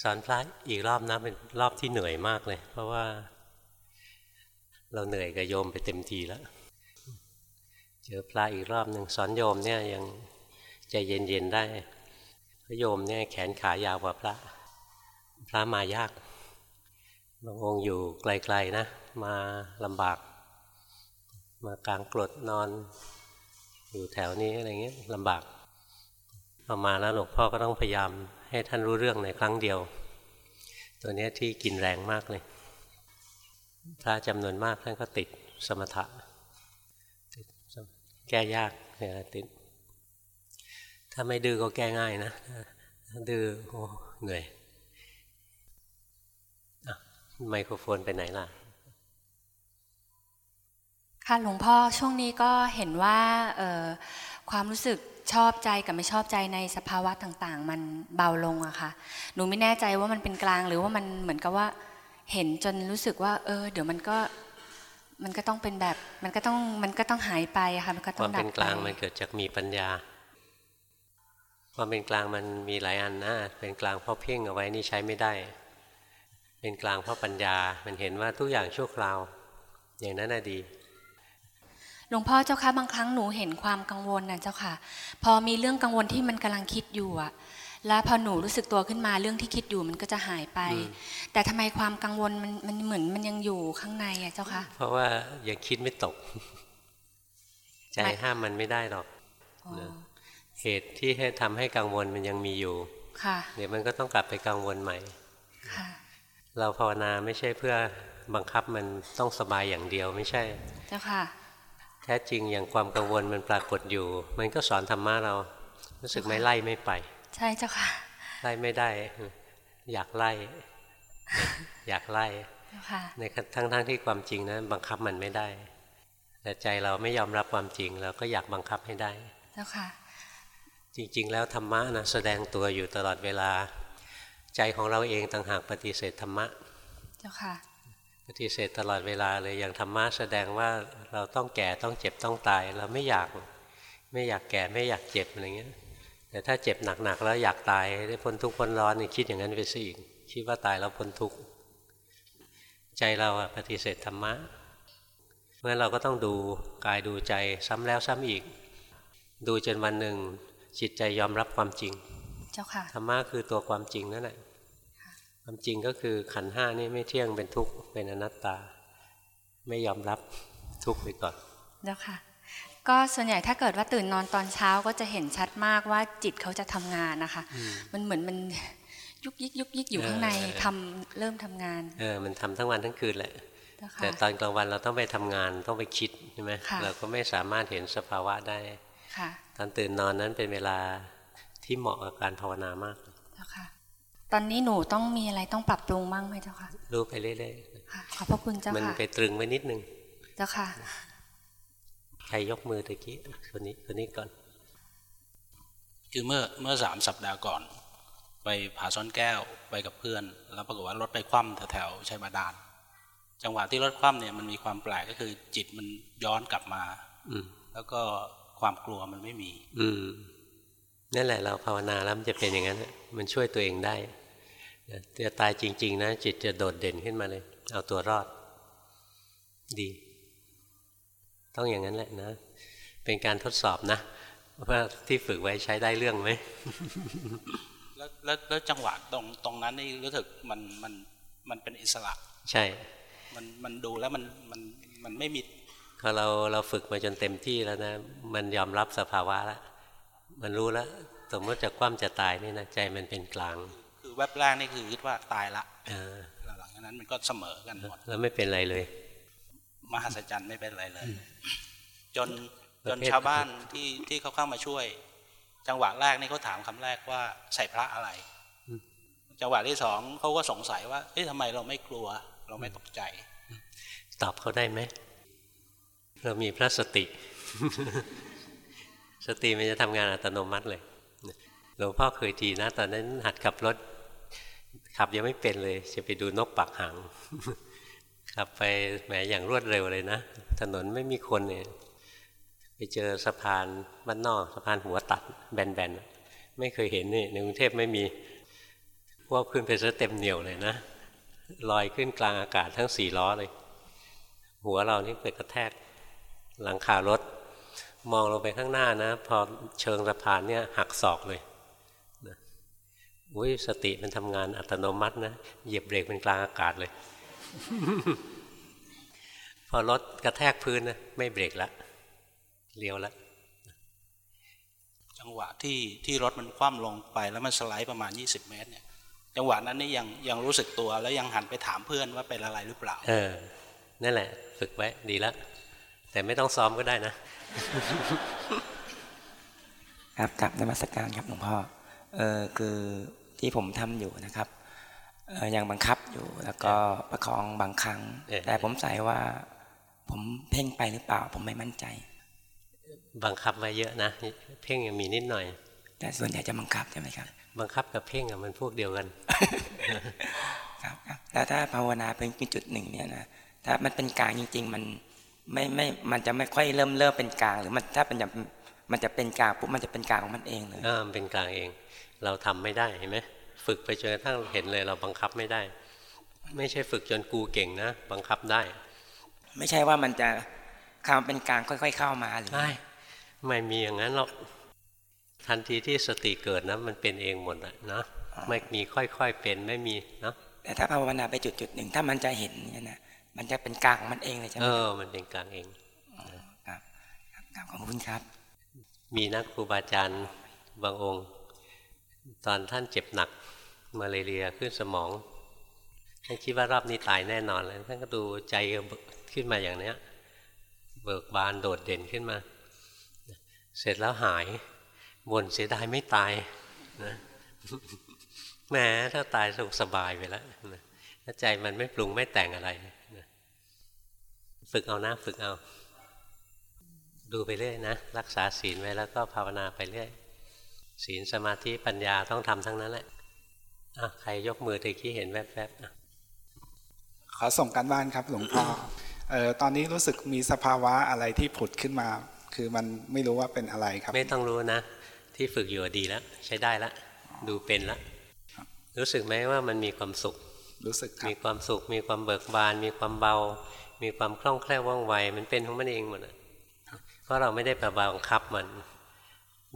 สอนพระอีกรอบนะเป็นรอบที่เหนื่อยมากเลย เพราะว่า เราเหนื่อยกับโยมไปเต็มทีแล้ว เจอพระอีกรอบหนึ่งสอนโยมเนี่ยยังใจเย็นๆได้พระโยมเนี่ยแขนขายาวกว่าพระ พระมายากบางองค์อยู่ไกลๆนะ มาลำบาก มากลางกรดนอน อยู่แถวนี้อะไรเงี้ยลำบากพอมาแล้วหลวงพ่อก็ต้องพยายาม ให้ท่านรู้เรื่องในครั้งเดียว ตัวนี้ที่กินแรงมากเลยพระจำนวนมากท่านก็ติดสมถะแก้ยากเนี่ยติด ถ้าไม่ดื้อก็แก้ง่ายนะดื้อโอ้เหนื่อยไมโครโฟนไปไหนล่ะ ค่ะหลวงพ่อช่วงนี้ก็เห็นว่าความรู้สึก ชอบใจกับไม่ชอบใจในสภาวะต่างๆ มันเบาลงอะค่ะ หนูไม่แน่ใจว่ามันเป็นกลางหรือว่ามันเหมือนกับว่าเห็นจนรู้สึกว่า เออ เดี๋ยวมันก็มันก็ต้องเป็นแบบ มันก็ต้องมันก็ต้องหายไปอะค่ะมันก็ต้องดับไปความเป็นกลางมันเกิดจากมีปัญญา ความเป็นกลางมันมีหลายอันนะเป็นกลางเพราะเพ่งเอาไว้นี่ใช้ไม่ได้ เป็นกลางเพราะปัญญา มันเห็นว่าทุกอย่างชั่วคราว อย่างนั้นน่ะดี หลวงพ่อเจ้าค่ะบางครั้งหนูเห็นความกังวลนะเจ้าค่ะ พอมีเรื่องกังวลที่มันกำลังคิดอยู่อะแล้วพอหนูรู้สึกตัวขึ้นมาเรื่องที่คิดอยู่มันก็จะหายไป แต่ทำไมความกังวลมันมันเหมือนมันยังอยู่ข้างในอะเจ้าค่ะเพราะว่ายังคิดไม่ตก ใจห้ามมันไม่ได้หรอกเหตุที่ให้ทำให้กังวลมันยังมีอยู่ค่ะเดี๋ยวมันก็ต้องกลับไปกังวลใหม่ค่ะเราภาวนาไม่ใช่เพื่อบังคับมันต้องสบายอย่างเดียวไม่ใช่ เจ้าค่ะ แท้จริงอย่างความกังวลมันปรากฏอยู่ มันก็สอนธรรมะเรา รู้สึกไม่ไล่ไม่ไป ใช่เจ้าค่ะ ไล่ไม่ได้ อยากไล่ อยากไล่ในทั้งทั้งที่ความจริงนะบังคับมันไม่ได้ แต่ใจเราไม่ยอมรับความจริงเราก็อยากบังคับให้ได้เจ้าค่ะ จริง ๆ แล้วธรรมะนะแสดงตัวอยู่ตลอดเวลา ใจของเราเองต่างหากปฏิเสธธรรมะ เจ้าค่ะ ปฏิเสธตลอดเวลาเลยอย่างธรรมะแสดงว่าเราต้องแก่ต้องเจ็บต้องตาย เราไม่อยากไม่อยากแก่ไม่อยากเจ็บอะไรเงี้ยแต่ถ้าเจ็บหนักๆแล้วอยากตายได้พ้นทุกข์พ้นร้อนนี่คิดอย่างนั้นไปซะอีกคิดว่าตายแล้วพ้นทุกข์ใจเราปฏิเสธธรรมะเพราะฉะนั้นเราก็ต้องดูกายดูใจซ้ำแล้วซ้ำอีก ดูจนวันหนึ่งจิตใจยอมรับความจริง เจ้าค่ะธรรมะคือตัวความจริงนั่นแหละ ความจริงก็คือขันห้านี่ไม่เที่ยงเป็นทุกข์เป็นอนัตตา ไม่ยอมรับทุกข์ไปก่อนแล้วค่ะ ก็ส่วนใหญ่ถ้าเกิดว่าตื่นนอนตอนเช้าก็จะเห็นชัดมากว่าจิตเขาจะทำงานนะคะ มันเหมือนมันยุกยิกยุกยิกอยู่ข้างในทำเริ่มทำงาน เออ มันทำทั้งวันทั้งคืนแหละแต่ตอนกลางวันเราต้องไปทำงานต้องไปคิดใช่ไหมเราก็ไม่สามารถเห็นสภาวะได้ตอนตื่นนอนนั้นเป็นเวลาที่เหมาะกับการภาวนามาก ตอนนี้หนูต้องมีอะไรต้องปรับปรุงบ้างไหมเจ้าค่ะ รู้ไปเรื่อยๆ ขอบพระคุณเจ้าค่ะ มันไปตรึงไว้นิดนึง เจ้าค่ะ ใครยกมือตะกี้คนนี้คนนี้ก่อน คือเมื่อเมื่อสามสัปดาห์ก่อน ไปผาซ้อนแก้วไปกับเพื่อน แล้วปรากฏว่ารถไปคว่ำแถวๆชัยบาดาล จังหวะที่รถคว่ำเนี่ยมันมีความแปลกก็คือจิตมันย้อนกลับมา อืแล้วก็ความกลัวมันไม่มี อืมนั่นแหละเราภาวนาแล้วมันจะเป็นอย่างนั้น มันช่วยตัวเองได้ จะตายจริง ๆ นะ จิตจะโดดเด่นขึ้นมาเลย เอาตัวรอด ดี ต้องอย่างนั้นแหละนะ เป็นการทดสอบนะว่าที่ฝึกไว้ใช้ได้เรื่องไหมแล้วแล้วแล้วจังหวะตรงตรงนั้นนี่รู้สึกมันมันมันเป็นอิสระ ใช่ มันมันดูแล้วมันมันมันไม่มีพอเราเราฝึกมาจนเต็มที่แล้วนะ มันยอมรับสภาวะแล้วมันรู้แล้ว สมมติจะคว่ำจะตายนี่นะใจมันเป็นกลางคือ แวบแรกนี่คือคิดว่าตายละหลังจากนั้นมันก็เสมอกันหมดแล้วไม่เป็นไรเลยมหัศจรรย์ไม่เป็นไรเลย จนจนชาวบ้านที่ที่เขาเข้ามาช่วย จังหวะแรกนี่เขาถามคำแรกว่าใส่พระอะไร จังหวะที่สองเขาก็สงสัยว่าเอ๊ะทำไมเราไม่กลัว เราไม่ตกใจ ตอบเขาได้ไหมเรามีพระสติ สติมันจะทำงานอัตโนมัติเลยหลวงพ่อเคยทีนะ ตอนนั้นหัดขับรถ ขับยังไม่เป็นเลย จะไปดูนกปักหางขับไปแหมอย่างรวดเร็วเลยนะ ถนนไม่มีคนเนี่ยไปเจอสะพานบ้านนอกสะพานหัวตัดแบนๆไม่เคยเห็นนี่ในกรุงเทพไม่มีโหควบขึ้นไปซะเต็มเหนียวเลยนะลอยขึ้นกลางอากาศทั้งสี่ล้อเลย หัวเรานี่ไปกระแทกหลังคารถ มองลงไปข้างหน้านะ พอเชิงสะพานเนี่ยหักศอกเลย อุ้ยสติมันทำงานอัตโนมัตินะเหยียบเบรกเป็นกลางอากาศเลย พอรถกระแทกพื้นนะไม่เบรกละเลี้ยวละจังหวะที่ที่รถมันคว่ำลงไปแล้วมันสไลด์ประมาณ 20 เมตรเนี่ยจังหวะนั้นนี่ยังยังรู้สึกตัวแล้วยังหันไปถามเพื่อนว่าเป็นอะไรหรือเปล่า เออ นั่นแหละ ฝึกไว้ดีแล้วแต่ไม่ต้องซ้อมก็ได้นะ ครับกลับนมัสการครับหลวงพ่อเออคือ ที่ผมทำอยู่นะครับเออยังบังคับอยู่แล้วก็ประคองบางครั้งเออแต่ผมใส่ว่า ผมเพ่งไปหรือเปล่า ผมไม่มั่นใจ บังคับไว้เยอะนะ เพ่งยังมีนิดหน่อย แต่ส่วนใหญ่จะบังคับใช่ไหมครับ บังคับกับเพ่งอะมันพวกเดียวกัน ครับครับแล้วถ้าภาวนาเป็นจุดหนึ่งเนี่ยนะถ้ามันเป็นกลางจริง ๆ มันไม่ไม่มันจะไม่ค่อยเริ่มเริ่มเป็นกลาง หรือมันถ้าเป็นแบบมันจะเป็นกลางปุ๊บมันจะเป็นกลางของมันเองเลยเออมันเป็นกลางเอง เราทำไม่ได้เห็นไหมฝึกไปจนกระทั่งเห็นเลยเราบังคับไม่ได้ ไม่ใช่ฝึกจนกูเก่งนะ บังคับได้ ไม่ใช่ว่ามันจะคำเป็นกลางค่อย ๆ เข้ามาหรือไม่ไม่มีอย่างนั้นหรอกทันทีที่สติเกิดนะมันเป็นเองหมดอะนะไม่มีค่อยๆเป็นไม่มีนะแต่ถ้าภาวนาไปจุดจุดๆหนึ่งถ้ามันจะเห็นเนี่ยนะมันจะเป็นกลางของมันเองเลยใช่ไหเอมอมันเป็นกลางเองครับครับครับขอบคุณครับ มีนักครูบาอาจารย์บางองค์ ตอนท่านเจ็บหนักมาเลเรียขึ้นสมองท่านคิดว่ารอบนี้ตายแน่นอนเลยท่านก็ดูใจขึ้นมาอย่างเนี้ย เบิกบานโดดเด่นขึ้นมา เสร็จแล้วหายบ่นเสียดายไม่ตายนะแหมถ้าตายสุขสบายไปแล้วนะถ้าใจมันไม่ปรุงไม่แต่งอะไรนะฝึกเอานะฝึกเอา ดูไปเรื่อยนะ รักษาศีลไว้แล้วก็ภาวนาไปเรื่อย ศีลสมาธิปัญญาต้องทำทั้งนั้นแหละอะใครยกมือตะกี้เห็นแวบๆอะขอส่งการบ้านครับหลวงพ่อเอ่อตอนนี้รู้สึกมีสภาวะอะไรที่ผุดขึ้นมา คือมันไม่รู้ว่าเป็นอะไรครับ ไม่ต้องรู้นะ ที่ฝึกอยู่ดีแล้ว ใช้ได้แล้วดูเป็นแล้วรู้สึกไหมว่ามันมีความสุข รู้สึกครัมีบความสุข มีความเบิกบาน มีความเบา มีความคล่องแคล่วว่องไว มันเป็นของมันเองหมดอะเพราะเราไม่ได้ไปบังคับมัน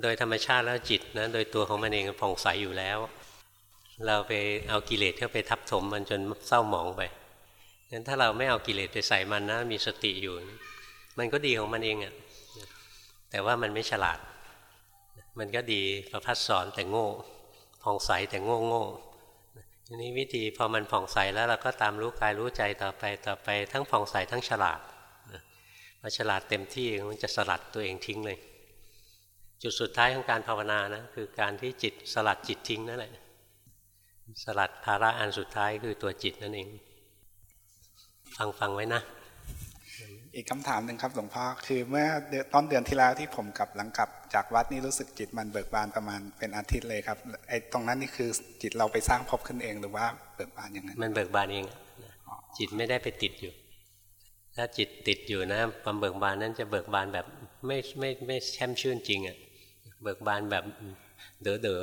โดยธรรมชาติแล้วจิตนะโดยตัวของมันเองผ่องใสอยู่แล้ว เราไปเอากิเลสเข้าไปทับถมมันจนเศร้าหมองไปงั้นถ้าเราไม่เอากิเลสไปใส่มันนะมีสติอยู่ มันก็ดีของมันเองอะแต่ว่ามันไม่ฉลาด มันก็ดีประพัดสอนแต่โง่ผ่องใสแต่โง่โง่ทีนี้วิธีพอมันผ่องใสแล้วเราก็ตามรู้กายรู้ใจต่อไปต่อไปทั้งผ่องใสทั้งฉลาดพอฉลาดเต็มที่มันจะสลัดตัวเองทิ้งเลย จุดสุดท้ายของการภาวนานะคือการที่จิตสลัดจิตทิ้งนั่นแหละ สลัดภาระอันสุดท้ายคือตัวจิตนั่นเอง ฟังฟังไว้นะ อีกคำถามหนึ่งครับหลวงพ่อคือเมื่อเดือนต้นเดือนที่แล้วที่ผมกลับหลังกลับ จากวัดนี่รู้สึกจิตมันเบิกบานประมาณเป็นอาทิตย์เลยครับไอ้ตรงนั้นนี่คือจิตเราไปสร้างภพขึ้นเองหรือว่าเบิกบานอย่างนั้นมันเบิกบานเองอะนะจิตไม่ได้ไปติดอยู่ ถ้าจิตติดอยู่นะความเบิกบานนั้นจะเบิกบานแบบไม่ไม่ไม่แช่มชื่นจริงอะ่ะ เบิกบานแบบเด๋อเด๋อ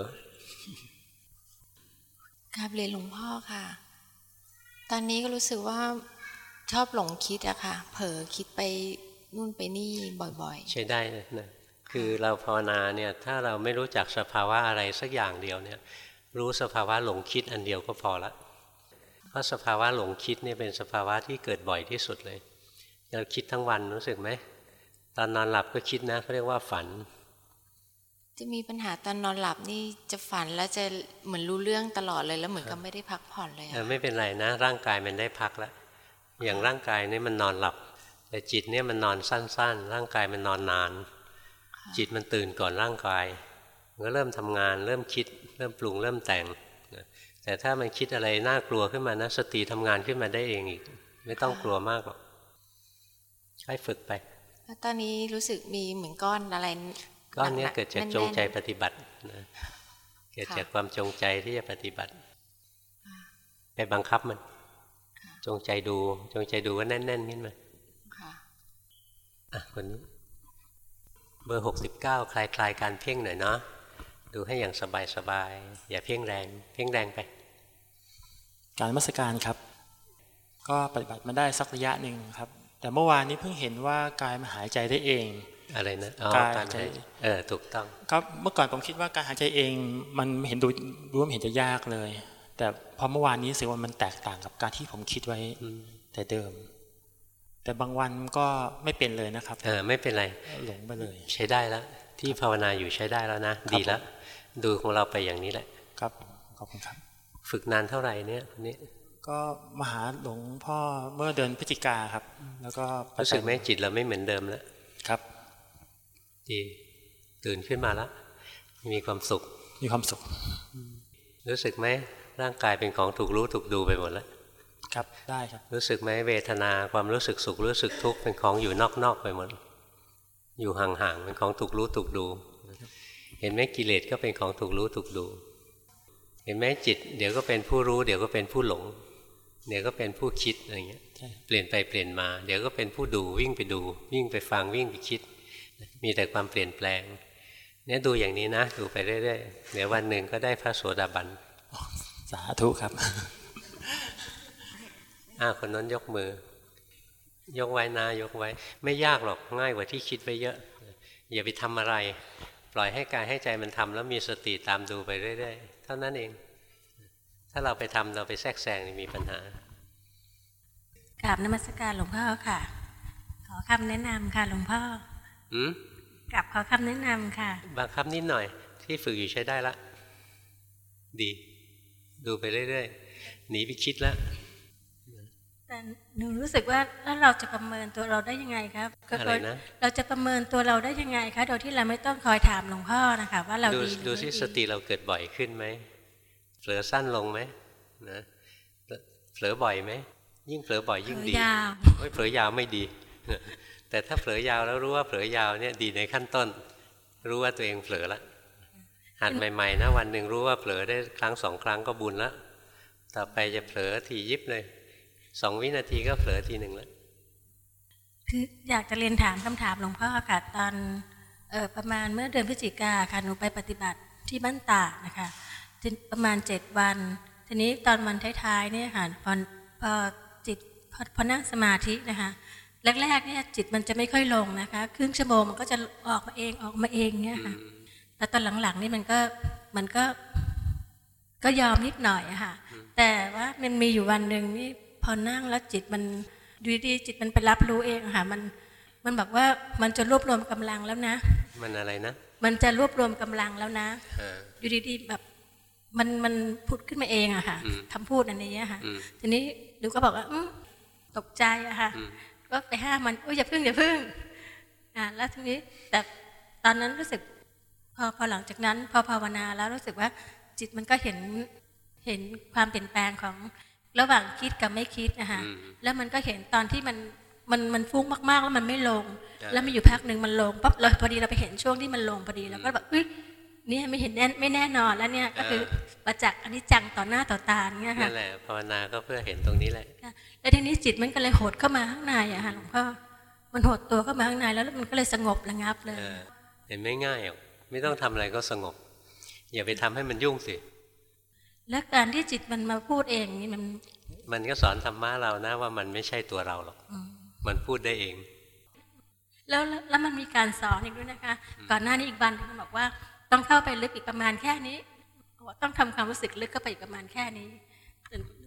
ครับเรียนหลวงพ่อค่ะ ตอนนี้ก็รู้สึกว่าชอบหลงคิดอะค่ะ เผลอคิดไปนู่นไปนี่บ่อยใช้ได้เลยนะคือเราภาวนาเนี่ยถ้าเราไม่รู้จักสภาวะอะไรสักอย่างเดียวเนี่ย รู้สภาวะหลงคิดอันเดียวก็พอละเพราะสภาวะหลงคิดเนี่ยเป็นสภาวะที่เกิดบ่อยที่สุดเลย เราคิดทั้งวันรู้สึกไหมตอนนอนหลับก็คิดนะเขาเรียกว่าฝันๆ จะมีปัญหาตอนนอนหลับนี่จะฝันแล้วจะเหมือนรู้เรื่องตลอดเลยแล้วเหมือนกับไม่ได้พักผ่อนเลยเอออะไม่เป็นไรนะ ร่างกายมันได้พักแล้วอย่างร่างกายนี่มันนอนหลับ แต่จิตเนี่ยมันนอนสั้น ๆ ร่างกายมันนอนนาน จิตมันตื่นก่อนร่างกายมันก็เริ่มทำงาน เริ่มคิด เริ่มปรุงเริ่มแต่งนะแต่ถ้ามันคิดอะไรน่ากลัวขึ้นมานะสติทำงานขึ้นมาได้เองอีก ไม่ต้องกลัวมากหรอกให้ฝึกไปแล้วตอนนี้รู้สึกมีเหมือนก้อนอะไร ก้อนเนี้ยหๆเกิดจากแน่นๆจงใจปฏิบัตินะเกิดค่ะจากความจงใจที่จะปฏิบัติ ไปบังคับมัน จงใจดู จงใจดูก็แน่นๆขึ้นมาค่ะอะคนนี้ เบอร์หกสิบเก้าคลายคลายการเพ่งหน่อยเนาะดูให้อย่างสบายสบายๆอย่าเพ่งแรง เพ่งแรงไป การนมัสการครับ ก็ปฏิบัติมาได้สักระยะหนึ่งครับ แต่เมื่อวานนี้เพิ่งเห็นว่ากายมันหายใจได้เอง อะไรนะอ๋อกายการใจหายเออถูกต้อง ครับเมื่อก่อนผมคิดว่าการหายใจเอง มันเห็นดูดูว่ามันเห็นจะยากเลย แต่พอเมื่อวานนี้รู้สึกว่ามันแตกต่างกับการที่ผมคิดไว้แต่เดิม แต่บางวันก็ไม่เป็นเลยนะครับเออไม่เป็นไรหลงไปเลย ใช้ได้แล้วที่ภาวนาอยู่ใช้ได้แล้วนะดีแล้วดูของเราไปอย่างนี้แหละ ครับขอบคุณครับ ฝึกนานเท่าไหร่เนี่ยคนนี้ก็มาหาหลวงพ่อเมื่อเดือนพฤศจิกาครับ แล้วก็ปรู้สึกไหมจิตเราไม่เหมือนเดิมแล้วครับ ดีตื่นขึ้นมาแล้วมีความสุข มีความสุข รู้สึกไหมร่างกายเป็นของถูกรู้ถูกดูไปหมดแล้วครับได้ครับ รู้สึกไหมเวทนาความรู้สึกสุขรู้สึกทุกข์เป็นของอยู่นอกๆไปหมด อยู่ห่างๆเป็นของถูกรู้ถูกดู เห็นไหมกิเลสก็เป็นของถูกรู้ถูกดู เห็นไหมจิต เดี๋ยวก็เป็นผู้รู้ เดี๋ยวก็เป็นผู้หลง เดี๋ยวก็เป็นผู้คิดอะไรเงี้ยใช่เปลี่ยนไปเปลี่ยนมา เดี๋ยวก็เป็นผู้ดูวิ่งไปดู วิ่งไปฟังวิ่งไปคิด มีแต่ความเปลี่ยนแปลงเนี่ยดูอย่างนี้นะดูไปเรื่อยๆเดี๋ยววันหนึ่งก็ได้พระโสดาบันสาธุครับอ้าคนนั้นยกมือ ยกไว้นะยกไว้ ไม่ยากหรอกง่ายกว่าที่คิดไว้เยอะอย่าไปทำอะไร ปล่อยให้กายให้ใจมันทำแล้วมีสติตามดูไปเรื่อยๆเท่านั้นเอง ถ้าเราไปทำเราไปแทรกแซงนี่มีปัญหากราบนมัสการหลวงพ่อค่ะ ขอคำแนะนำค่ะหลวงพ่ออืม กราบขอคำแนะนำค่ะ บังคับนิดหน่อย ที่ฝึกอยู่ใช้ได้ละ ดี ดูไปเรื่อยๆ หนีไปคิดแล้วแต่หนูรู้สึกว่าแล้วเราจะประเมินตัวเราได้ยังไงครับก็อะไรนะเราจะประเมินตัวเราได้ยังไงคะโดยที่เราไม่ต้องคอยถามหลวงพ่อนะคะว่าเราดูดีหรือดูไม่สิดีสติเราเกิดบ่อยขึ้นไหมเผลอสั้นลงไหมนะเผลอบ่อยไหมยิ่งเผลอบ่อยยิ่งดีเผลอยาวโอ้ยเผลอยาวไม่ดี แต่ถ้าเผลอยาวแล้วรู้ว่าเผลอยาวเนี่ยดีในขั้นต้น รู้ว่าตัวเองเผลอละหัดใหม่ๆนะวันหนึ่งรู้ว่าเผลอได้ครั้งสองครั้งก็บุญละต่อไปจะเผลอทียิบเลยสองวินาทีก็เผลอทีหนึ่งแล้วคืออยากจะเรียนถามคำถามหลวงพ่อค่ะตอนออประมาณเมื่อเดือนพฤศจิกาค่ะหนูไปปฏิบัติที่บ้านตากนะคะประมาณเจ็ดวัน ทีนี้ตอนวันท้ายๆเนี่ยค่ะพอพอจิตพอพอนั่งสมาธินะคะ แรกๆเนี่ยจิตมันจะไม่ค่อยลงนะคะ ครึ่งชั่วโมงมันก็จะออกมาเองออกมาเองเนี่ยค่ะแต่ตอนหลังๆนี่มันก็มันก็ก็ยอมนิดหน่อยอะค่ะ แต่ว่ามันมีอยู่วันหนึ่งนี่พอนั่งแล้วจิตมันดูดีๆจิตมันไปรับรู้เองอะค่ะมันมันแบบว่ามันจะรวบรวมกำลังแล้วนะ มันอะไรนะ มันจะรวบรวมกำลังแล้วนะเอออยู่ดีๆแบบมันมันพูดขึ้นมาเองอะค่ะอืมคำพูดอันนี้อะค่ะอืมทีนี้ดูก็บอกว่าอมตกใจอะค่ะอืม ก็ไปห้ามมันโอ้ยอย่าพึ่งอย่าพึ่งอ่าแล้วทีนี้แต่ตอนนั้นรู้สึกพอพอหลังจากนั้น พอภาวนาแล้วรู้สึกว่าจิตมันก็เห็นเห็นความเปลี่ยนแปลงของระหว่างคิดกับไม่คิดนะคะอืมแล้วมันก็เห็นตอนที่มันมันมันฟุ้งมากๆแล้วมันไม่ลงอ่าแล้วมีอยู่พักหนึ่งมันลงปั๊บเราพอดีเราไปเห็นช่วงที่มันลงพอดีแล้วก็แบบเอ้ย เนี่ยไม่เห็นแน่ไม่แน่นอนแล้วเนี่ยก็คือประจักษ์อันนี้จังต่อหน้าต่อตาเนี่ยค่ะนั่นแหละภาวนาก็เพื่อเห็นตรงนี้แหละค่ะแล้วทีนี้จิตมันก็เลยหดเข้ามาข้างในอะค่ะหลวงพ่อมันหดตัวเข้ามาข้างในแล้วมันก็เลยสงบระงับเลยเออเห็นไม่ง่ายหรอกไม่ต้องทำอะไรก็สงบ อย่าไปทำให้มันยุ่งสิแล้วการที่จิตมันมาพูดเองนี่มัน มันก็สอนธรรมะเรานะว่ามันไม่ใช่ตัวเราหรอกมันพูดได้เอง แล้วแล้วแล้วมันมีการสอนอีกด้วยนะคะ ก่อนหน้านี้อีกวันหนึ่งมันบอกว่า ต้องเข้าไปลึกอีกประมาณแค่นี้บอกต้องทำความรู้สึกลึกเข้าไปอีกประมาณแค่นี้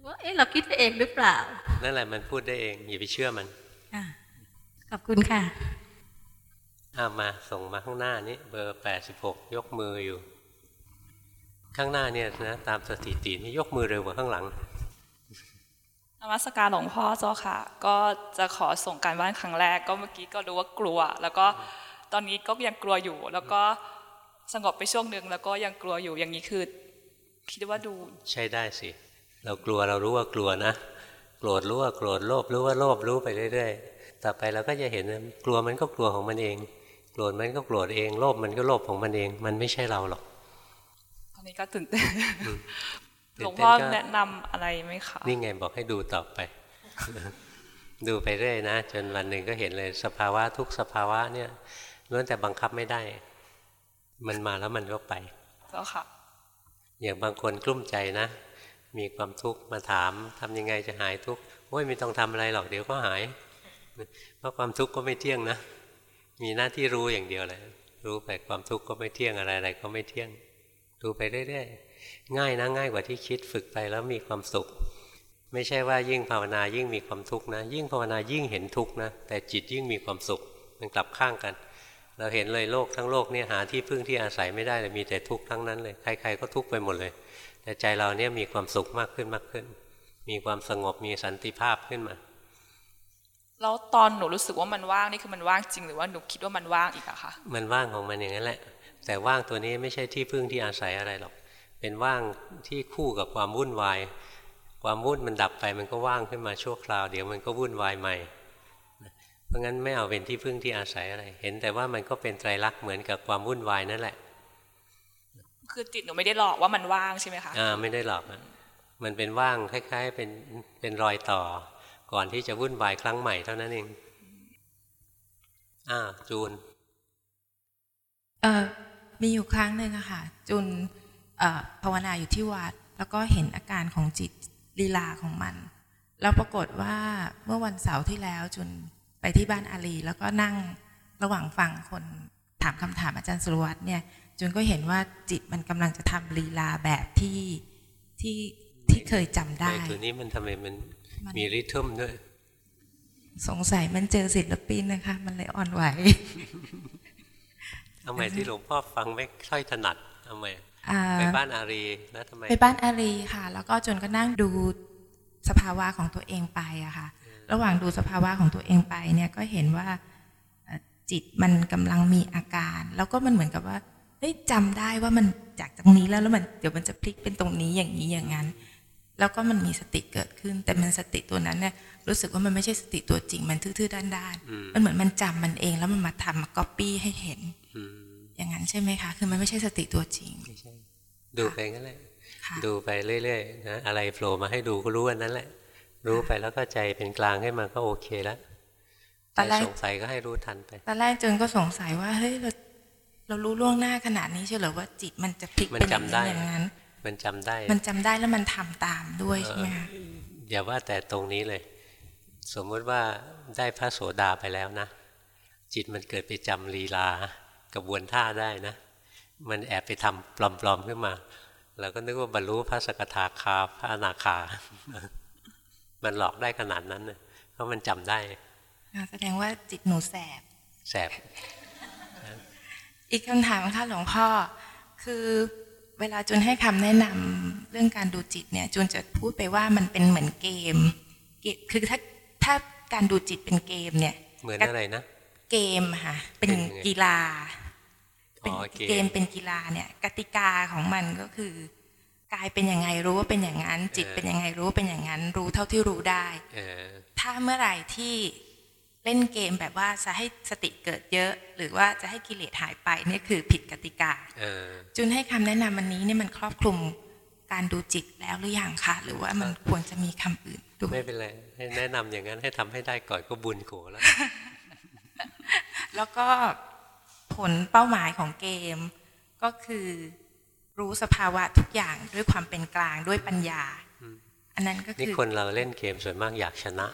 ว่าเอ๊ะเราคิดไปเองหรือเปล่า นั่นแหละมันพูดได้เองอย่าไปเชื่อมันค่ะขอบคุณค่ะเอามาส่งมาข้างหน้านี้เบอร์แปดสิบหกยกมืออยู่ ข้างหน้าเนี่ยนะตามสถิตินี่ยกมือเร็วกว่าข้างหลังนมัสการหลวงพ่อเจ้าค่ะ ก็จะขอส่งการบ้านครั้งแรก ก็เมื่อกี้ก็รู้ว่ากลัว แล้วก็ตอนนี้ก็ยังกลัวอยู่ แล้วก็ สงบไปช่วงหนึ่งแล้วก็ยังกลัวอยู่อย่างนี้คือ คิดว่าดู ใช่ได้สิ เรากลัวเรารู้ว่ากลัวนะโกรธรู้ว่าโกรธโลภรู้ว่าโลภรู้ไปเรื่อยๆต่อไปเราก็จะเห็นว่ากลัวมันก็กลัวของมันเอง โกรธมันก็โกรธเองโลภมันก็โลภของมันเอง มันไม่ใช่เราหรอกตอนนี้ก็ตื่นเต้นตื่นเต้นก็หลวงพ่อแนะนำอะไรไหมคะนี่ไงบอกให้ดูต่อไป ดูไปเรื่อยนะ จนวันหนึ่งก็เห็นเลยสภาวะทุกสภาวะเนี่ยล้วนแต่บังคับไม่ได้ มันมาแล้วมันก็ไปเจ้าค่ะ อย่างบางคนกลุ้มใจนะ มีความทุกข์มาถามทำยังไงจะหายทุกข์โอ้ยไม่ต้องทำอะไรหรอกเดี๋ยวก็หาย เพราะความทุกข์ก็ไม่เที่ยงนะ มีหน้าที่รู้อย่างเดียวเลยรู้ไปความทุกข์ก็ไม่เที่ยงอะไรอะไรก็ไม่เที่ยงดูไปเรื่อยๆง่ายนะง่ายกว่าที่คิดฝึกไปแล้วมีความสุข ไม่ใช่ว่ายิ่งภาวนายิ่งมีความทุกข์นะ ยิ่งภาวนายิ่งเห็นทุกข์นะ แต่จิตยิ่งมีความสุขมันกลับข้างกัน เราเห็นเลยโลกทั้งโลกเนี่ยหาที่พึ่งที่อาศัยไม่ได้เลยมีแต่ทุกข์ทั้งนั้นเลยใครๆก็ทุกข์ไปหมดเลย แต่ใจเราเนี่ยมีความสุขมากขึ้นมากขึ้น มีความสงบมีสันติภาพขึ้นมาแล้วตอนหนูรู้สึกว่ามันว่างนี่คือมันว่างจริงหรือว่าหนูคิดว่ามันว่างอีกอะคะมันว่างของมันอย่างนั้นแหละ แต่ว่างตัวนี้ไม่ใช่ที่พึ่งที่อาศัยอะไรหรอก เป็นว่างที่คู่กับความวุ่นวาย ความวุ่นมันดับไปมันก็ว่างขึ้นมาชั่วคราว เดี๋ยวมันก็วุ่นวายใหม่ เพราะงั้นไม่เอาเป็นที่พึ่งที่อาศัยอะไร เห็นแต่ว่ามันก็เป็นไตรลักษณ์เหมือนกับความวุ่นวายนั่นแหละ คือจิตหนูไม่ได้หลอกว่ามันว่างใช่ไหมคะอ่าไม่ได้หรอกอะมันเป็นว่างคล้ายๆ เป็นเป็นรอยต่อ ก่อนที่จะวุ่นวายครั้งใหม่เท่านั้นเองอ่าจูนเอ่อมีอยู่ครั้งหนึ่งอะค่ะจุนเอ่อภาวนาอยู่ที่วัด แล้วก็เห็นอาการของจิตลีลาของมัน แล้วปรากฏว่าเมื่อวันเสาร์ที่แล้วจุน ไปที่บ้านอาลีแล้วก็นั่งระหว่างฟังคนถามคำถามอาจารย์สุรวัตรเนี่ยจุนก็เห็นว่าจิตมันกำลังจะทำลีลาแบบที่ที่ที่เคยจำได้ไอ้ตัวนี้มันทำไมมันมันมีริทึมด้วย สงสัยมันเจอศิลปินนะคะ มันเลยอ่อนไหวเอาใหม่ที่หลวงพ่อฟังไม่ค่อยถนัดเอาใหม่อ่าไปบ้านอารีแล้วทำไมไปบ้านอารีค่ะ แล้วก็จนก็นั่งดูสภาวะของตัวเองไปอะค่ะ ระหว่างดูสภาวะของตัวเองไปเนี่ยก็เห็นว่าเอ่อจิตมันกำลังมีอาการ แล้วก็มันเหมือนกับว่าเฮ้ยจำได้ว่ามันจากตรงนี้แล้วแล้วมันเดี๋ยวมันจะพลิกเป็นตรงนี้อย่างนี้อย่างนั้น แล้วก็มันมีสติเกิดขึ้น แต่มันสติตัวนั้นเนี่ยรู้สึกว่ามันไม่ใช่สติตัวจริงมันทื่อๆด้านอืมๆมันเหมือนมันจำมันเองแล้วมันมาทำมาก๊อปปี้ให้เห็นอืมอย่างนั้นใช่ไหมคะ คือมันไม่ใช่สติตัวจริงไม่ใช่ดูไปงั้นแหละค่ะดูไปเรื่อยๆนะอะไรโผล่มาให้ดูก็รู้อันนั้นแหละ รู้ไปแล้วก็ใจเป็นกลางให้มันก็โอเคแล้วตอนแรกใจสงสัยก็ให้รู้ทันไปตอนแรกจนก็สงสัยว่าเฮ้ยเราเรารู้ล่วงหน้าขนาดนี้ใช่เหรอว่าจิตมันจะพลิกมันเป็นอย่างจำได้นี้อย่างนั้นมันจำได้ มันจำได้แล้วมันทำตามด้วยใช่ไหมคะอย่าว่าแต่ตรงนี้เลย สมมติว่าได้พระโสดาไปแล้วนะ จิตมันเกิดไปจำลีลากระบวนท่าได้นะ มันแอบไปทำปลอมๆขึ้นมา เราก็นึกว่าบรรลุพระสกทาคาพระอนาคา มันหลอกได้ขนาดนั้นนะเพราะมันจำได้อ่าแสดงว่าจิตหนูแสบ แสบ อีกคำถามค่ะหลวงพ่อ คือเวลาจุนให้คำแนะนำเรื่องการดูจิตเนี่ย จุนจะพูดไปว่ามันเป็นเหมือนเกมเกมคือถ้าถ้าการดูจิตเป็นเกมเนี่ย เหมือนอะไรนะ เกมอะค่ะ เป็นเป็นยังไงกีฬาเป็นอ๋อเกมเกมเป็นกีฬาเนี่ย กติกาของมันก็คือ กายเป็นยังไงรู้ว่าเป็นอย่างนั้น จิตเป็นยังไงรู้ว่าเป็นอย่างนั้น รู้เท่าที่รู้ได้เออถ้าเมื่อไหร่ที่เล่นเกมแบบว่าจะให้สติเกิดเยอะ หรือว่าจะให้กิเลสหายไปเนี่ยคือผิดกติกาเออจุนให้คำแนะนำวันนี้เนี่ยมันครอบคลุมการดูจิตแล้วหรือยังคะหรือว่ามันควรจะมีคำอื่นด้วยไม่เป็นไรให้แนะนำอย่างนั้นให้ทำให้ได้ก่อนก็บุญโขแล้ว แล้วก็ผลเป้าหมายของเกมก็คือ รู้สภาวะทุกอย่างด้วยความเป็นกลางด้วยปัญญา อันนั้นก็นี่คือคนเราเล่นเกมส่วนมากอยากชนะ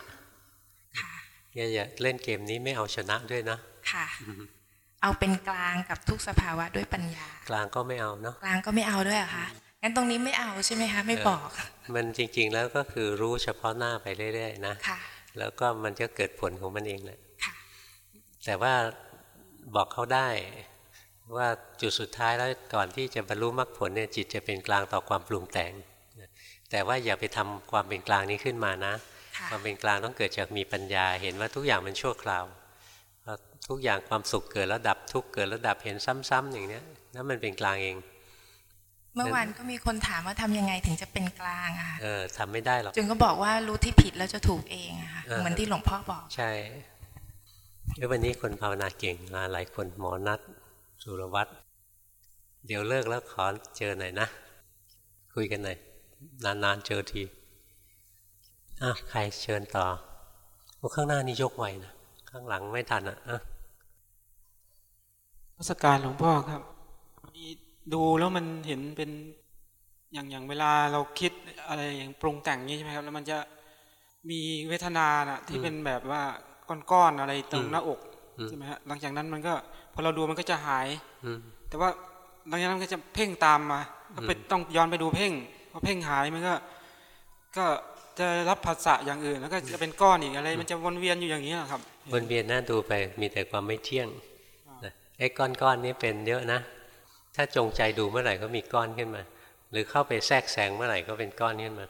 ค่ะอย่าอย่าเล่นเกมนี้ไม่เอาชนะด้วยนะค่ะ เอาเป็นกลางกับทุกสภาวะด้วยปัญญา กลางก็ไม่เอาเนาะกลางก็ไม่เอาด้วยเหรอคะงั้นตรงนี้ไม่เอาใช่ไหมคะไม่บอก มันจริงๆแล้วก็คือรู้เฉพาะหน้าไปเรื่อยๆนะค่ะ แล้วก็มันจะเกิดผลของมันเองแหละค่ะแต่ว่าบอกเขาได้ ว่าจุดสุดท้ายแล้วก่อนที่จะบรรลุมรรคผลเนี่ยจิตจะเป็นกลางต่อความปรุงแต่ง แต่ว่าอย่าไปทำความเป็นกลางนี้ขึ้นมานะค่ะความเป็นกลางต้องเกิดจากมีปัญญา เห็นว่าทุกอย่างมันชั่วคราวพอทุกอย่างความสุขเกิดแล้วดับทุกข์เกิดแล้วดับเห็นซ้ำๆอย่างเนี้ยนั่นมันเป็นกลางเอง เมื่อวานก็มีคนถามว่าทำยังไงถึงจะเป็นกลางอะค่ะเออทำไม่ได้หรอกจึงก็บอกว่ารู้ที่ผิดแล้วจะถูกเองอะค่ะเออเหมือนที่หลวงพ่อบอกใช่แล้ววันนี้คนภาวนาเก่งมาหลายคนหมอนัด สุรวัตรเดี๋ยวเลิกแล้วขอเจอหน่อยนะ คุยกันหน่อย นานๆเจอทีอะใครเชิญต่อโอ้ข้างหน้านี่ยกไวนะ ข้างหลังไม่ทันอะอะรัศการหลวงพ่อครับมีดูแล้วมันเห็นเป็นอย่างอย่างเวลาเราคิดอะไรอย่างปรุงแต่งนี้ใช่ไหมครับ แล้วมันจะมีเวทนาน่ะ ที่เป็นแบบว่าก้อนๆอะไรตรงหน้าอกใช่ไหมฮะหลังจากนั้นมันก็ พอเราดูมันก็จะหายแต่ว่าหลังจากนั้นมันก็จะเพ่งตามมาก็ไปต้องย้อนไปดูเพ่งพอเพ่งหายมันก็ ก็จะรับภาษะอย่างอื่น แล้วก็จะเป็นก้อนอีกอะไร มันจะวนเวียนอยู่อย่างนี้ครับวนเวียนน่าดูไปมีแต่ความไม่เที่ยงนะไอ้ก้อนๆนี้เป็นเยอะนะ ถ้าจงใจดูเมื่อไหร่ก็มีก้อนขึ้นมา หรือเข้าไปแทรกแซงเมื่อไหร่ก็เป็นก้อนขึ้นมา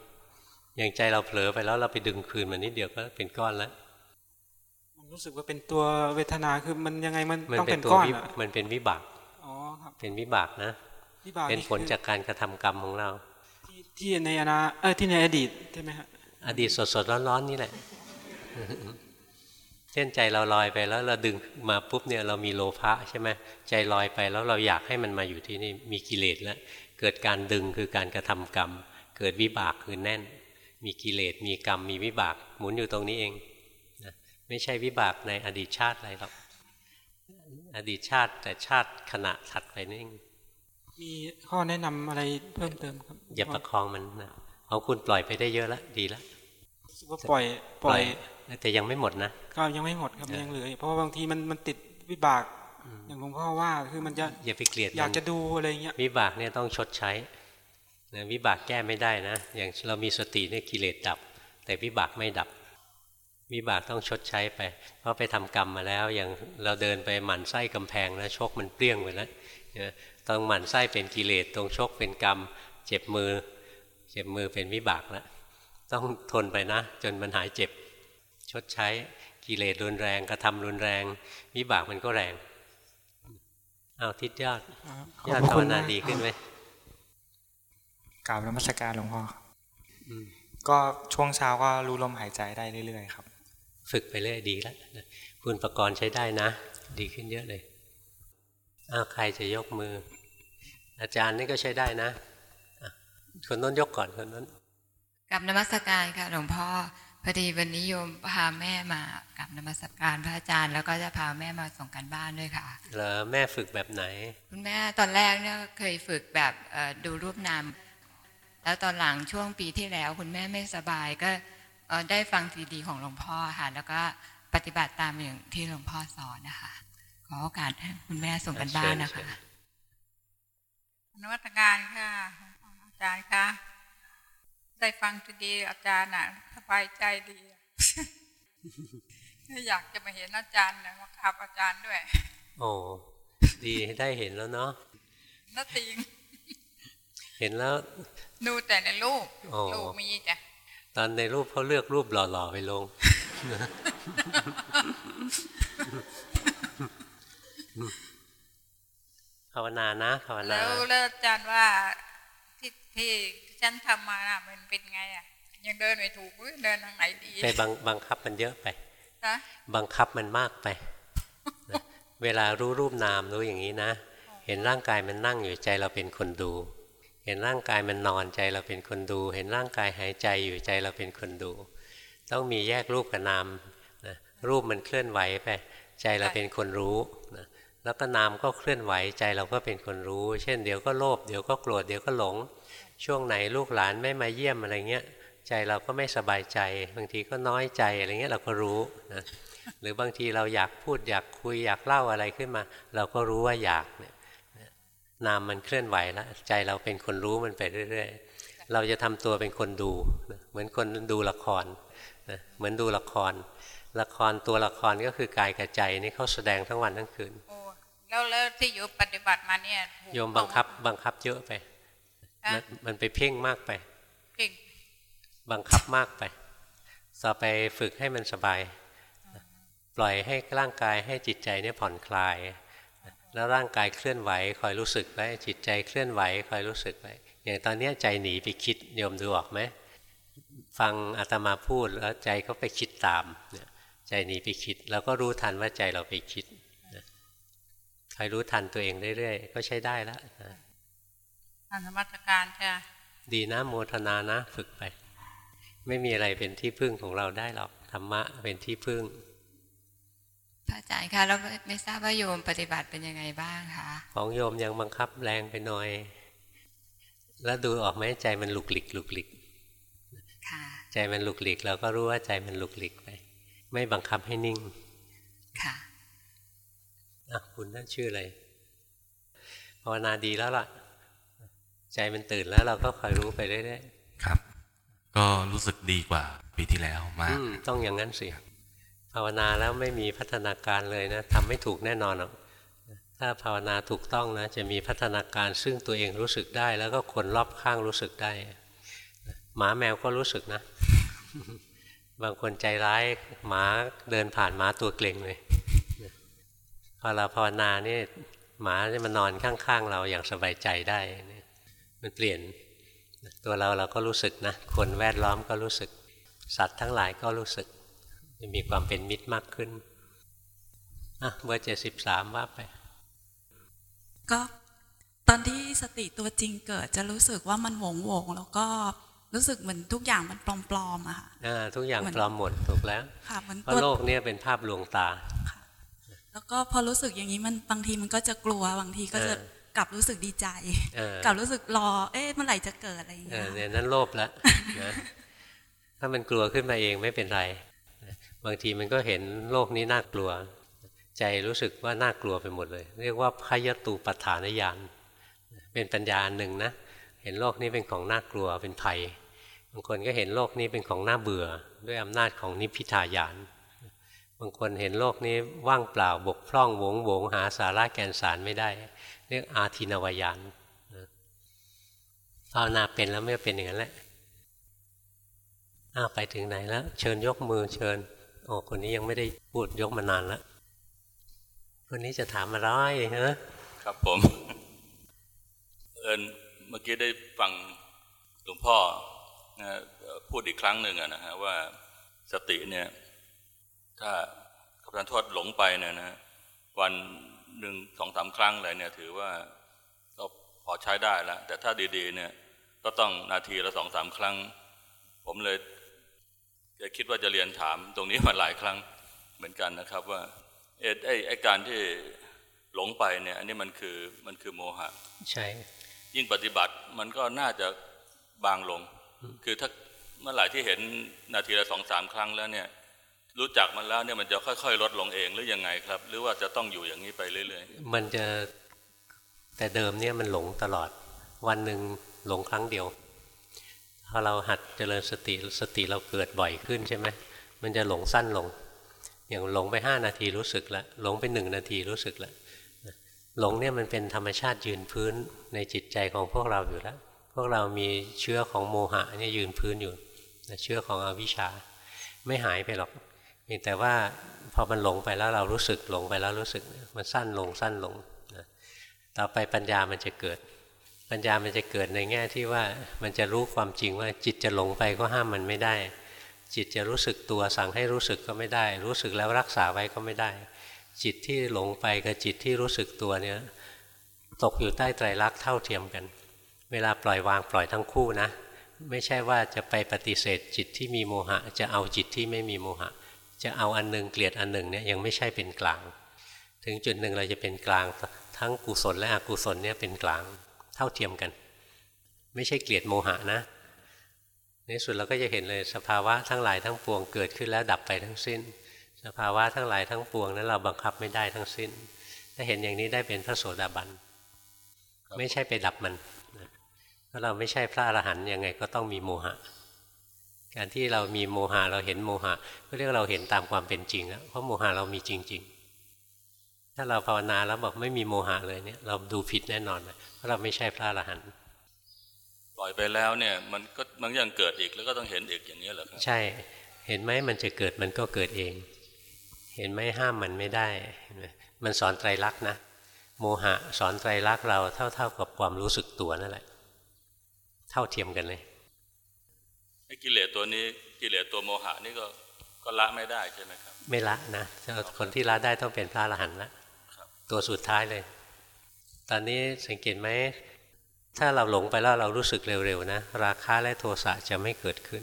อย่างใจเราเผลอไปแล้วเราไปดึงคืนมันนิดเดียวก็เป็นก้อนแล้วมัน รู้สึกว่าเป็นตัวเวทนาคือมันยังไงมันมันต้องเป็เป็นนตัวก้อนวิอะมันเป็นวิบากอ๋อครับเป็นวิบากนะวิบากเป็นนี่ผลคือจากการกระทำกรรมของเราที่ที่ในอนาเออที่ในอดีตใช่ไหมฮะอดีตสดๆร้อนๆนี่แหละเช่นใจเราลอยไปแล้วเราดึงมาปุ๊บเนี่ยเรามีโลภะใช่ไหมใจลอยไปแล้วเราอยากให้มันมาอยู่ที่นี่มีกิเลสแล้วเกิดการดึงคือการกระทำกรรม เกิดวิบากคือแน่น มีกิเลสมีกรรมมีวิบาก หมุนอยู่ตรงนี้เองนะ ไม่ใช่วิบากในอดีตชาติอะไรหรอก อดีตชาติแต่ชาติขณะถัดไปนี่เองมีข้อแนะนำอะไรเพิ่มเติมครับ อย่าประคองมันนะของคุณปล่อยไปได้เยอะแล้วดีแล้วรู้สึกว่าปล่อยปล่อย แต่ยังไม่หมดนะก็ยังไม่หมดครับยังเหลืออยู่เพราะว่าบางทีมันมันติดวิบากอย่างหลวงพ่อว่าคือมันจะอย่าไปเกลียดมันอยากจะดูอะไรเงี้ยวิบากเนี่ยต้องชดใช้นะวิบากแก้ไม่ได้นะ อย่างเรามีสติเนี่ยกิเลสดับ แต่วิบากไม่ดับ วิบากต้องชดใช้ไป เพราะไปทำกรรมมาแล้ว อย่างเราเดินไปหมั่นไส้กำแพงแล้วชกมันเปรี้ยงไปแล้วนะต้องหมั่นไส้เป็นกิเลสตรงชกเป็นกรรม เจ็บมือ เจ็บมือเป็นวิบากแล้วต้องทนไปนะ จนมันหายเจ็บ ชดใช้กิเลสรุนแรงกระทำรุนแรง วิบากมันก็แรง เอาทิศยอดขอบยอดพระภาคุวณนาากดีขึ้นไหมกราบนมัสการหลวงพ่ออมก็ช่วงเช้าก็รู้ลมหายใจได้เรื่อยๆครับ ฝึกไปเรื่อยดีแล้วนะคุณประกรณ์ใช้ได้นะ ดีขึ้นเยอะเลยอ้าวใครจะยกมือ อาจารย์นี่ก็ใช้ได้นะอะคนน้นยกก่อนคนน้นกับนมัสการค่ะหลวงพ่อพอดีวันนี้โยมพาแม่มากับนมัสการพระอาจารย์ แล้วก็จะพาแม่มาส่งกันบ้านด้วยค่ะเหรอแม่ฝึกแบบไหน คุณแม่ตอนแรกเนี่ยเคยฝึกแบบเอ่อดูรูปนามแล้วตอนหลังช่วงปีที่แล้ว คุณแม่ไม่สบายก็เอ่อ ได้ฟังซีดีของหลวงพ่อค่ะ แล้วก็ปฏิบัติตามอย่างที่หลวงพ่อสอนนะคะ ขอโอกาสให้คุณแม่ส่งกันบ้านนะคะนวัตการค่ะ อาจารย์คะได้ฟังทีดีอาจารย์น่ะสบายใจดีอยากจะมาเห็นอาจารย์นะมาขับอาจารย์ด้วย โอ้ดีได้เห็นแล้วเนาะนาติงเห็นแล้ว ดูแต่ในรูปโอ้รูปมีจ้ะ ตอนในรูปเขาเลือกรูปหล่อๆไปลง ภาวนานะภาวนา แล้วแล้วอาจารย์ว่าที่ที่ฉันทำมาน่ะมันเป็นไงอะ ยังเดินไม่ถูกอุ๊ยเดินทางไหนดีไปบังบังคับมันเยอะไปนะบังคับมันมากไปนะเวลารู้รูปนามรู้อย่างนี้นะ เห็นร่างกายมันนั่งอยู่ใจเราเป็นคนดู เห็นร่างกายมันนอนใจเราเป็นคนดู เห็นร่างกายหายใจอยู่ใจเราเป็นคนดู ต้องมีแยกรูปกับนามนะรูปมันเคลื่อนไหวไปใจเราเป็นคนรู้นะแล้วก็นามก็เคลื่อนไหวใจเราก็เป็นคนรู้ เช่นเดี๋ยวก็โลภเดี๋ยวก็โกรธเดี๋ยวก็หลง ช่วงไหนลูกหลานไม่มาเยี่ยมอะไรเงี้ยใจเราก็ไม่สบายใจ บางทีก็น้อยใจอะไรเงี้ยเราก็รู้นะหรือบางทีเราอยากพูดอยากคุยอยากเล่าอะไรขึ้นมา เราก็รู้ว่าอยากเนี่ย นามมันเคลื่อนไหวแล้วใจเราเป็นคนรู้มันไปเรื่อย ๆ เราจะทำตัวเป็นคนดูนะเหมือนคนดูละครนะเหมือนดูละคร ละครตัวละครก็คือกายกับใจนี่เขาแสดงทั้งวันทั้งคืนโอ้แล้วแล้วที่อยู่ปฏิบัติมาเนี่ยถูกโยมบังคับบังคับเยอะไปฮะมันมันไปเพ่งมากไปเก่งบังคับมากไปต่อไปฝึกให้มันสบาย ปล่อยให้ร่างกายให้จิตใจเนี่ยผ่อนคลาย แล้วร่างกายเคลื่อนไหวคอยรู้สึกไว้จิตใจเคลื่อนไหวคอยรู้สึกไว้อย่างตอนเนี้ยใจหนีไปคิดโยมดูออกไหมฟังอาตมาพูดแล้วใจเขาไปคิดตามเนี่ยใจหนีไปคิดเราก็รู้ทันว่าใจเราไปคิดนะคอยรู้ทันตัวเองเรื่อยๆก็ใช้ได้แล้วนะอนุมัตการค่ะดีนะโมทนานะฝึกไป ไม่มีอะไรเป็นที่พึ่งของเราได้หรอกธรรมะเป็นที่พึ่งพ ระอาจารย์คะแล้วไม่ทราบว่าโยมปฏิบัติเป็นยังไงบ้างคะของโยมยังบังคับแรงไปหน่อย แล้วดูออกไหมใจมันหลุกหลิกหลุกหลิกค่ะใจมันหลุกหลิกเราก็รู้ว่าใจมันหลุกหลิกไป ไม่บังคับให้นิ่ง ค่ะอะคุณนั่นชื่ออะไรภาวนาดีแล้วล่ะ ใจมันตื่นแล้วเราก็คอยรู้ไปเรื่อยครับ ก็รู้สึกดีกว่าปีที่แล้วๆมากอืมต้องอย่างนั้นสิ ภาวนาแล้วไม่มีพัฒนาการเลยนะทำไม่ถูกแน่นอนหรอกถ้าภาวนาถูกต้องนะจะมีพัฒนาการซึ่งตัวเองรู้สึกได้ แล้วก็คนรอบข้างรู้สึกได้หมาแมวก็รู้สึกนะ บางคนใจร้ายหมาเดินผ่านหมาตัวเกร็งเลยพอเราภาวนานี่หมาจะมานอนข้างๆ เราอย่างสบายใจได้เนี่ยมันเปลี่ยนตัวเราเราก็รู้สึกนะคนแวดล้อมก็รู้สึก สัตว์ทั้งหลายก็รู้สึก จะมีความเป็นมิตรมากขึ้นอะเบอร์เจ็ดสิบสามว่าไป ก็ตอนที่สติตัวจริงเกิด จะรู้สึกว่ามันหวงหวงๆแล้วก็รู้สึกเหมือนทุกอย่างมันปลอมๆอะค่ะอ่าทุกอย่างเหมือนปลอมหมดถูกแล้วค่ะเหมือนเพราะตัวโลกเนี้เป็นภาพลวงตาแล้วก็พอรู้สึกอย่างนี้มันบางทีมันก็จะกลัวบางทีก็จะเออกลับรู้สึกดีใจเออกลับรู้สึกรอ เอ๊ะเมื่อไหร่จะเกิดอะไรอย่างเอเงี้อยเนี่ยนั้นโลภแล้วนะถ้ามันกลัวขึ้นมาเองไม่เป็นไร บางทีมันก็เห็นโลกนี้น่ากลัว ใจรู้สึกว่าน่ากลัวไปหมดเลย เรียกว่าพยตูปัฏฐานญาณเป็นปัญญาหนึ่งนะเห็นโลกนี้เป็นของน่ากลัวเป็นภัยบางคนก็เห็นโลกนี้เป็นของน่าเบื่อ ด้วยอำนาจของนิพพิทายานบางคนเห็นโลกนี้ว่างเปล่าบกพร่องโหวงโหวงหาสาระแก่นสารไม่ได้ เรียกอาทินวายานภาวนาเป็นแล้วไม่เป็นอย่างนั้นแหละอ้าวไปถึงไหนแล้ว เชิญยกมือเชิญ โอ้คนนี้ยังไม่ได้พูดยกมานานแล้วคนนี้จะถามอะไรฮะครับผม เอิญเมื่อกี้ได้ฟังหลวงพ่อนะพูดอีกครั้งหนึ่งนะฮะว่าสติเนี่ย ถ้าขบวนโทษหลงไปเนี่ยนะวันหนึ่งสองสามครั้งอะไรเนี่ย ถือว่าก็พอใช้ได้แล้วแต่ถ้าดีๆ เนี่ย ก็ต้องนาทีละสองสามครั้ง ผมเลย จะคิดว่าจะเรียนถามตรงนี้มาหลายครั้งเหมือนกันนะครับว่าเอไอ้ไอ้การที่หลงไปเนี่ยอันนี้มันคือมันคือโมหะใช่ยิ่งปฏิบัติมันก็น่าจะบางลง คือถ้าเมื่อไหร่ที่เห็นนาทีละสองสามครั้งแล้วเนี่ยรู้จักมันแล้วเนี่ยมันจะค่อย ๆ ลดลงเองหรือยังไงครับ หรือว่าจะต้องอยู่อย่างนี้ไปเรื่อยมันจะแต่เดิมเนี่ยมันหลงตลอด วันหนึ่งหลงครั้งเดียว พอเราหัดเจริญสติสติเราเกิดบ่อยขึ้นใช่ไหมมันจะหลงสั้นลง อย่างหลงไปห้านาทีรู้สึกแล้วหลงไปหนึ่งนาทีรู้สึกแล้วหลงเนี่ยมันเป็นธรรมชาติยืนพื้นในจิตใจของพวกเราอยู่แล้ว พวกเรามีเชื้อของโมหะเนี่ยยืนพื้นอยู่เชื้อของอวิชชาไม่หายไปหรอกแต่ว่าพอมันหลงไปแล้วเรารู้สึกหลงไปแล้วรู้สึกมันสั้นลงสั้นลงต่อไปปัญญามันจะเกิด ปัญญามันจะเกิดในแง่ที่ว่ามันจะรู้ความจริงว่าจิตจะหลงไปก็ห้ามมันไม่ได้ จิตจะรู้สึกตัวสั่งให้รู้สึกก็ไม่ได้ รู้สึกแล้วรักษาไว้ก็ไม่ได้ จิตที่หลงไปกับจิตที่รู้สึกตัวเนี่ยตกอยู่ใต้ไตรลักษณ์เท่าเทียมกัน เวลาปล่อยวางปล่อยทั้งคู่นะ ไม่ใช่ว่าจะไปปฏิเสธจิตที่มีโมหะ จะเอาจิตที่ไม่มีโมหะ จะเอาอันหนึ่งเกลียดอันหนึ่งเนี่ยยังไม่ใช่เป็นกลาง ถึงจุดหนึ่งเราจะเป็นกลางทั้งกุศลและอกุศลเนี่ยเป็นกลาง ท่าเทียมกัน ไม่ใช่เกลียดโมหะนะ ในสุดเราก็จะเห็นเลยสภาวะทั้งหลายทั้งปวงเกิดขึ้นแล้วดับไปทั้งสิ้น สภาวะทั้งหลายทั้งปวงนั้นเราบังคับไม่ได้ทั้งสิ้น ถ้าเห็นอย่างนี้ได้เป็นพระโสดาบันไม่ใช่ไปดับมันเพราะเราไม่ใช่พระอรหันต์ยังไงก็ต้องมีโมหะ การที่เรามีโมหะเราเห็นโมหะก็เรียกเราเห็นตามความเป็นจริงแล้วเพราะโมหะเรามีจริงๆ ถ้าเราภาวนาแล้วบอกไม่มีโมหะเลยเนี่ย เราดูผิดแน่นอนเพราะเราไม่ใช่พระอรหันต์ๆปล่อยไปแล้วเนี่ยมันก็มันยังเกิดอีกแล้วก็ต้องเห็นอีกอย่างนี้เหรอครับใช่ เห็นไหมมันจะเกิดมันก็เกิดเอง เห็นไหมห้ามมันไม่ได้เห็นไหมมันสอนไตรลักษณ์นะโมหะสอนไตรลักษณ์เราเท่า ๆกับความรู้สึกตัวนั่นแหละ เท่าเทียมกันเลยไอ้กิเลสตัวนี้กิเลสตัวโมหะนี่ก็ก็ละไม่ได้ใช่ไหมครับ ไม่ละนะคนที่ละได้ต้องเป็นพระอรหันต์ละ ตัวสุดท้ายเลย ตอนนี้สังเกตไหมถ้าเราหลงไปแล้วเรารู้สึกเร็วๆนะ ราคะและโทสะจะไม่เกิดขึ้น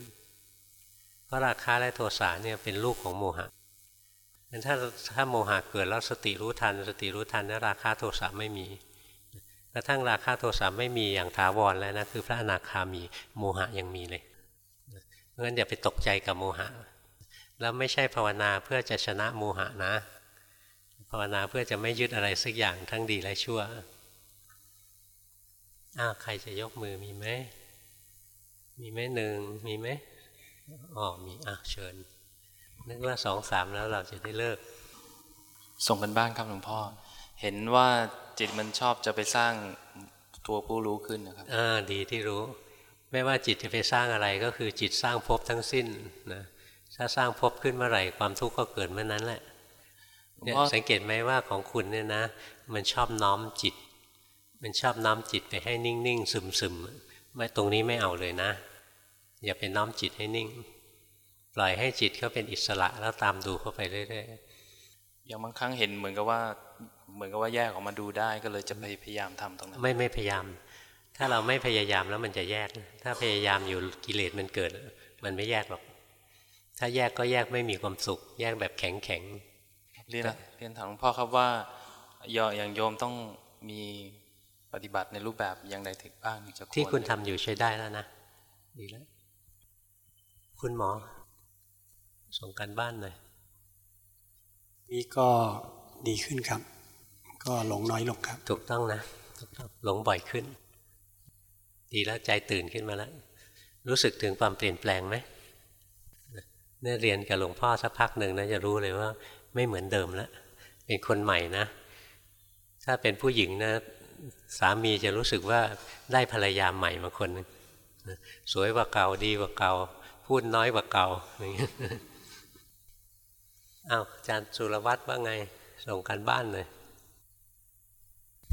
เพราะราคะและโทสะเนี่ยเป็นลูกของโมหะงั้นถ้าถ้าโมหะเกิดแล้วสติรู้ทัน สติรู้ทันนะราคะโทสะไม่มีกระทั่งราคะโทสะไม่มีอย่างถาวรแล้วนะคือพระอนาคามีโมหะยังมีเลยเพราะฉะนั้นอย่าไปตกใจกับโมหะ แล้วไม่ใช่ภาวนาเพื่อจะชนะโมหะนะ ภาวนาเพื่อจะไม่ยึดอะไรสักอย่างทั้งดีและชั่วอ้าวใครจะยกมือมีไหม มีไหมหนึ่งมีไหมอ๋อมีอะเชิญ นึกว่าสองสามแล้วเราจะได้เลิก ส่งกันบ้างครับหลวงพ่อ เห็นว่าจิตมันชอบจะไปสร้างตัวผู้รู้ขึ้นนะครับอ่าดีที่รู้ ไม่ว่าจิตจะไปสร้างอะไรก็คือจิตสร้างภพทั้งสิ้นนะถ้าสร้างภพขึ้นเมื่อไหร่ความทุกข์ก็เกิดเมื่อนั้นแหละ เนี่ยสังเกตไหมว่าของคุณเนี่ยนะ มันชอบน้อมจิต มันชอบน้อมจิตไปให้นิ่งๆซึมๆไม่ตรงนี้ไม่เอาเลยนะ อย่าไปน้อมจิตให้นิ่ง ปล่อยให้จิตเขาเป็นอิสระแล้วตามดูเข้าไปเรื่อยๆอย่างบางครั้งเห็นเหมือนกับว่าเหมือนกับว่าแยกออกมาดูได้ก็เลยจะไปพยายามทำตรงนั้นไม่ไม่พยายาม ถ้าเราไม่พยายามแล้วมันจะแยก ถ้าพยายามอยู่กิเลสมันเกิด มันไม่แยกหรอก ถ้าแยกก็แยกไม่มีความสุข แยกแบบแข็งแข็ง เรียนเรียนถามหลวงพ่อครับว่ายออย่างโยมต้องมีปฏิบัติในรูปแบบอย่างใดถึงบ้างถึงจะที่คุณทำอยู่ใช้ได้แล้วนะดีแล้ว คุณหมอ ส่งกันบ้านหน่อยนี่ก็ดีขึ้นครับ ก็หลงน้อยลงครับ ถูกต้องนะถูกต้องหลงบ่อยขึ้น ดีแล้วใจตื่นขึ้นมาแล้วรู้สึกถึงความเปลี่ยนแปลงไหมเนี่ยเรียนกับหลวงพ่อสักพักหนึ่งนะจะรู้เลยว่า ไม่เหมือนเดิมแล้วเป็นคนใหม่นะ ถ้าเป็นผู้หญิงนะ สามีจะรู้สึกว่าได้ภรรยาใหม่มาคนนึงสวยกว่าเก่าดีกว่าเก่า พูดน้อยกว่าเก่าอย่างเงี้ยอ้าวอาจารย์สุรวัตรว่าไงส่งกันบ้านเลย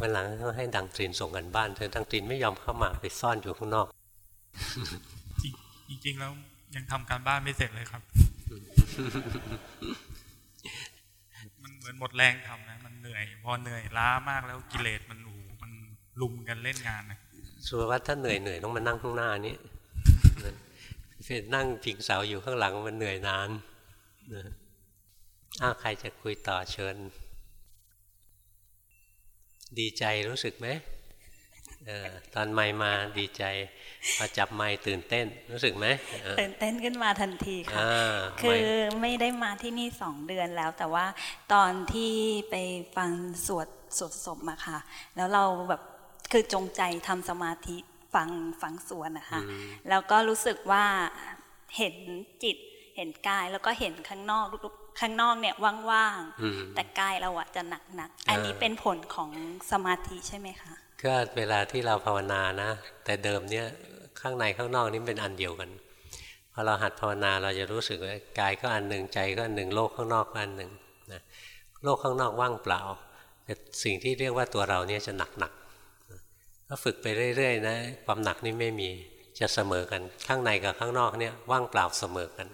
วันหลังต้องให้ดังตรีนส่งกันบ้านเธอดังตรีนไม่ยอมเข้ามาไปซ่อนอยู่ข้างนอก จริงๆแล้วยังทำการบ้านไม่เสร็จเลยครับ มันเหมือนหมดแรงทำนะมันเหนื่อย พอเหนื่อยล้ามากแล้วกิเลสมันโอ้มันลุมกันเล่นงานนะสุรวัตรถ้าเหนื่อยเหนื่อยต้องมานั่งข้างหน้านี้เฟนนั่งพิงเสาอยู่ข้างหลังมันเหนื่อยนานอ้าใครจะคุยต่อเชิญ ดีใจรู้สึกไหม ตอนไม่มาดีใจพอจับไม่ตื่นเต้นรู้สึกไหมตื่นเต้นขึ้นมาทันทีค่ะาคือไม่ได้มาที่นี่สองเดือนแล้ว แต่ว่าตอนที่ไปฟังสวดสวดศพมาค่ะ แล้วเราแบบคือจงใจทำสมาธิฟังฟังสวดนะคะแล้วก็รู้สึกว่าเห็นจิตเห็นกายแล้วก็เห็นข้างนอกข้างนอกเนี่ยว่างๆแต่กายเราอะจะหนักๆอันนี้เป็นผลของสมาธิใช่ไหมคะ ก็เวลาที่เราภาวนานะ แต่เดิมเนี่ยข้างในข้างนอกนี่เป็นอันเดียวกันพอเราหัดภาวนาเราจะรู้สึกว่ากายก็อันหนึ่งใจก็อันหนึ่งโลกข้างนอกก็อันหนึ่งนะโลกข้างนอกว่างเปล่าแต่สิ่งที่เรียกว่าตัวเราเนี่ยจะหนักหนักก็ฝึกไปเรื่อยๆนะความหนักนี่ไม่มีจะเสมอกันข้างในกับข้างนอกเนี่ยว่างเปล่าเสมอกัน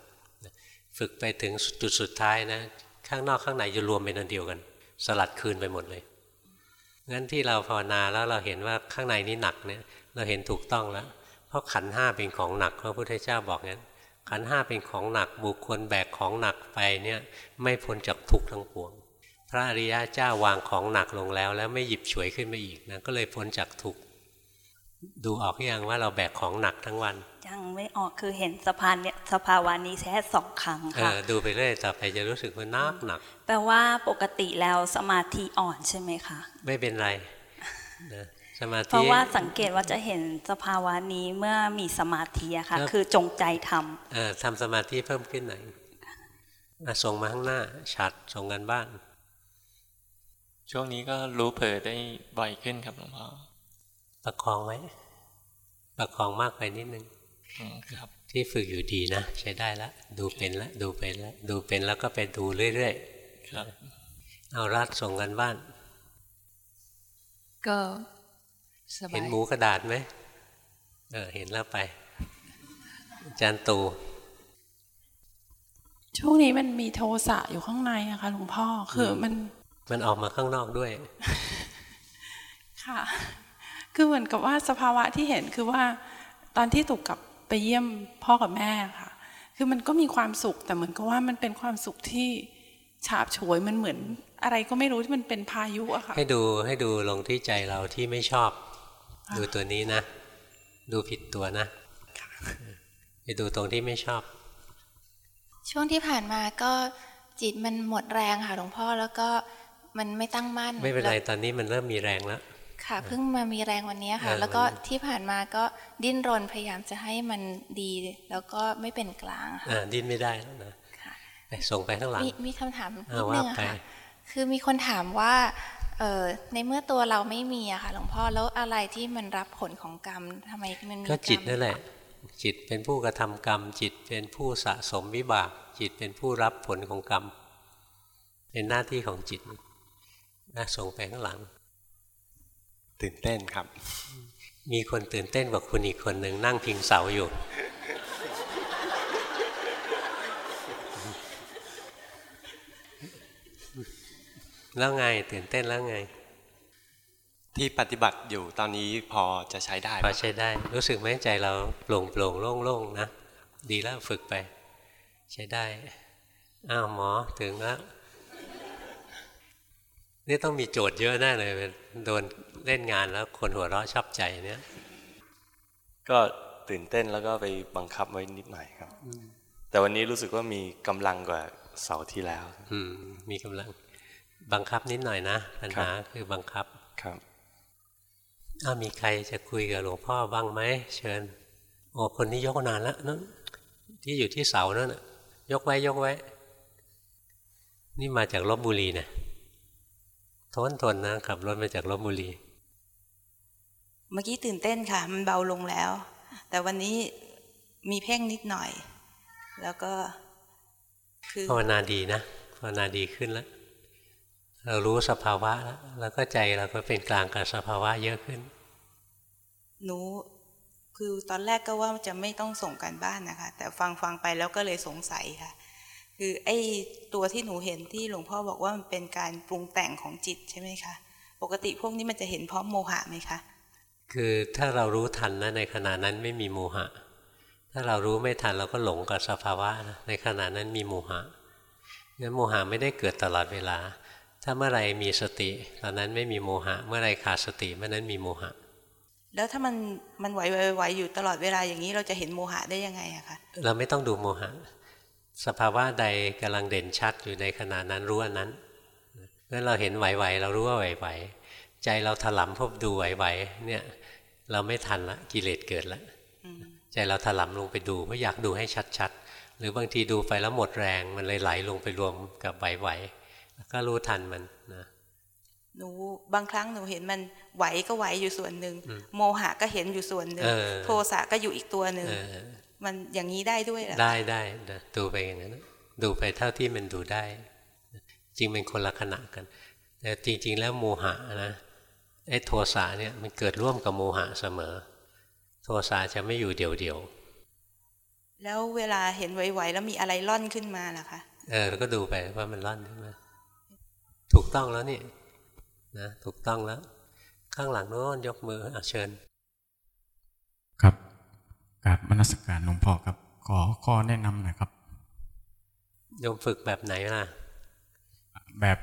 ฝึกไปถึงจุดสุดท้ายนะ ข้างนอกข้างในจะรวมเป็นอันเดียวกัน สลัดคืนไปหมดเลย งั้นที่เราภาวนาแล้วเราเห็นว่าข้างในนี้หนักเนี่ยเราเห็นถูกต้องแล้ว เพราะขันห้าเป็นของหนักพระพุทธเจ้าบอกงั้น ขันห้าเป็นของหนักบุคคลแบกของหนักไปเนี่ยไม่พ้นจากทุกข์ทั้งปวง พระอริยะเจ้าวางของหนักลงแล้ว แล้วไม่หยิบฉวยขึ้นมาอีกนะก็เลยพ้นจากทุกข์ดูออกยังว่าเราแบกของหนักทั้งวัน ยังไม่ออกคือเห็นสภานเนี่ยสภาวานี้แค่สองครั้งค่ะดูไปเรื่อยต่อไปจะรู้สึกว่านักหนัก แปลว่าปกติแล้วสมาธิอ่อนใช่ไหมคะไม่เป็นไรนะสมาธิเพราะว่าสังเกตว่าจะเห็นสภาวะนี้เมื่อมีสมาธิอะค่ะ คือจงใจทำเออทำสมาธิเพิ่มขึ้นหน่อยส่งมาข้างหน้าฉัดส่งกันบ้าน ช่วงนี้ก็รู้เผลอได้บ่อยขึ้นครับหลวงพ่อประคองไว้ประคองมากไปนิดนึง ครับที่ฝึกอยู่ดีนะ ใช้ได้แล้วดูเป็นแล้วดูเป็นแล้วดูเป็นแล้วก็ไปดูเรื่อยๆครับ เอารัดส่งกันบ้าน ก็สบายเห็นหมูกระดาษไหมเออเห็นแล้วไปอาจารย์ตูช่วงนี้มันมีโทสะอยู่ข้างในอะค่ะหลวงพ่อคือมันมันออกมาข้างนอกด้วย ค่ะ คือเหมือนกับว่าสภาวะที่เห็นคือว่าตอนที่ถูกกลับ ไปเยี่ยมพ่อกับแม่ค่ะ คือมันก็มีความสุขแต่เหมือนกับว่ามันเป็นความสุขที่ฉาบฉวยมันเหมือน อะไรก็ไม่รู้ที่มันเป็นพายุอะค่ะ ให้ดูให้ดูลงที่ใจเราที่ไม่ชอบ ดูตัวนี้นะ ดูผิดตัวนะไปดูตรงที่ไม่ชอบ ช่วงที่ผ่านมาก็จิตมันหมดแรงค่ะหลวงพ่อแล้วก็มันไม่ตั้งมั่น ไม่เป็นไรแล้วตอนนี้มันเริ่มมีแรงแล้ว ค่ะเพิ่งมามีแรงวันนี้ค่ะเออแล้วก็วันนี้ที่ผ่านมาก็ดิ้นรนพยายามจะให้มันดี แล้วก็ไม่เป็นกลางค่ะอ่าดิ้นไม่ได้แล้วนะไปส่งไปข้างหลังมีมีคำถามนิอ่าดว่านึงอะไปค่ะคือมีคนถามว่าเออในเมื่อตัวเราไม่มีอะค่ะหลวงพ่อแล้วอะไรที่มันรับผลของกรรมทำไมมันมีก็จิตรรมนั่นแหละ จิตเป็นผู้กระทำกรรม จิตเป็นผู้สะสมวิบาก จิตเป็นผู้รับผลของกรรม เป็นหน้าที่ของจิตนะส่งไปข้างหลัง ตื่นเต้นครับ มีคนตื่นเต้นกว่าคุณอีกคนหนึ่งนั่งพิงเสาอยู่ แล้วไงตื่นเต้นแล้วไง ที่ปฏิบัติอยู่ตอนนี้พอจะใช้ได้พอใช้ได้ รู้สึกไหมใจเราโปร่งโปร่งโล่งโล่งๆนะ ดีแล้วฝึกไป ใช้ได้ อ้าวหมอถึงแล้วนี่ต้องมีโจทย์เยอะแน่เลยโดน เล่นงานแล้วคนหัวเราะชอบใจเนี่ย ก็ตื่นเต้นแล้วก็ไปบังคับไว้นิดหน่อยครับ แต่วันนี้รู้สึกว่ามีกำลังกว่าเสาร์ที่แล้ว อืมมีกำลังบังคับนิดหน่อยนะปัญหาคือบังคับครับอ้าวมีใครจะคุยกับหลวงพ่อบ้างไหมเชิญ โอ้คนนี้ยกนานแล้วนั่นที่อยู่ที่เสานั่นน่ะยกไว้ยกไว้ นี่มาจากลบบุรีนะทนทนนะขับรถมาจากลบบุรี เมื่อกี้ตื่นเต้นค่ะ มันเบาลงแล้ว แต่วันนี้มีเพ่งนิดหน่อย แล้วก็คือภาวนาดีนะภาวนาดีขึ้นแล้ว เรารู้สภาวะแล้วแล้วก็ใจเราก็เป็นกลางกับสภาวะเยอะขึ้น หนูคือตอนแรกก็ว่าจะไม่ต้องส่งการบ้านนะคะ แต่ฟังฟังไปแล้วก็เลยสงสัยค่ะ คือไอ้ตัวที่หนูเห็นที่หลวงพ่อบอกว่ามันเป็นการปรุงแต่งของจิตใช่ไหมคะ ปกติพวกนี้มันจะเห็นพร้อมโมหะไหมคะ คือถ้าเรารู้ทันนะในขณะนั้นไม่มีโมหะ ถ้าเรารู้ไม่ทันเราก็หลงกับสภาวะนะในขณะนั้นมีโมหะงั้นโมหะไม่ได้เกิดตลอดเวลา ถ้าเมื่อไหรมีสติตอนนั้นไม่มีโมหะ เมื่อไหรขาดสติเมื่อนั้นมีโมหะ แล้วถ้ามันมันไหวไหวไหวอยู่ตลอดเวลาอย่างนี้เราจะเห็นโมหะได้ยังไงอะคะเราไม่ต้องดูโมหะ สภาวะใดกำลังเด่นชัดอยู่ในขณะนั้นรู้อันนั้นเมื่อเราเห็นไหวๆเรารู้ว่าไหวๆใจเราถลำพบดูไหวๆเนี่ย เราไม่ทันละกิเลสเกิดละใจเราถลำลงไปดูเพราะอยากดูให้ชัดๆ หรือบางทีดูไปแล้วหมดแรงมันเลยไหลลงไปรวมกับไหวๆก็รู้ทันมันนะหนูบางครั้งหนูเห็นมันไหวก็ไหวอยู่ส่วนหนึ่งอืมโมหะก็เห็นอยู่ส่วนหนึ่งเออโทสะก็อยู่อีกตัวหนึ่งเออมันอย่างนี้ได้ด้วยเหรอได้ได้นะดูไปอย่างนั้นนะดูไปเท่าที่มันดูได้ จริงเป็นคนละขณะกัน แต่จริง ๆ แล้วโมหะนะ ไอ้โทสะเนี่ยมันเกิดร่วมกับโมหะเสมอ โทสะจะไม่อยู่เดี่ยวแล้วเวลาเห็นไหวๆแล้วมีอะไรล่อนขึ้นมาล่ะคะๆเออแล้วก็ดูไปว่ามันร่อนขึ้นมาถูกต้องแล้วนี่นะถูกต้องแล้ว ข้างหลังโน้นยกมืออะเชิญ ครับกราบมนสการหลวงพ่อครับ ขอข้อแนะนำหน่อยครับโยมฝึกแบบไหนล่ะ แบบ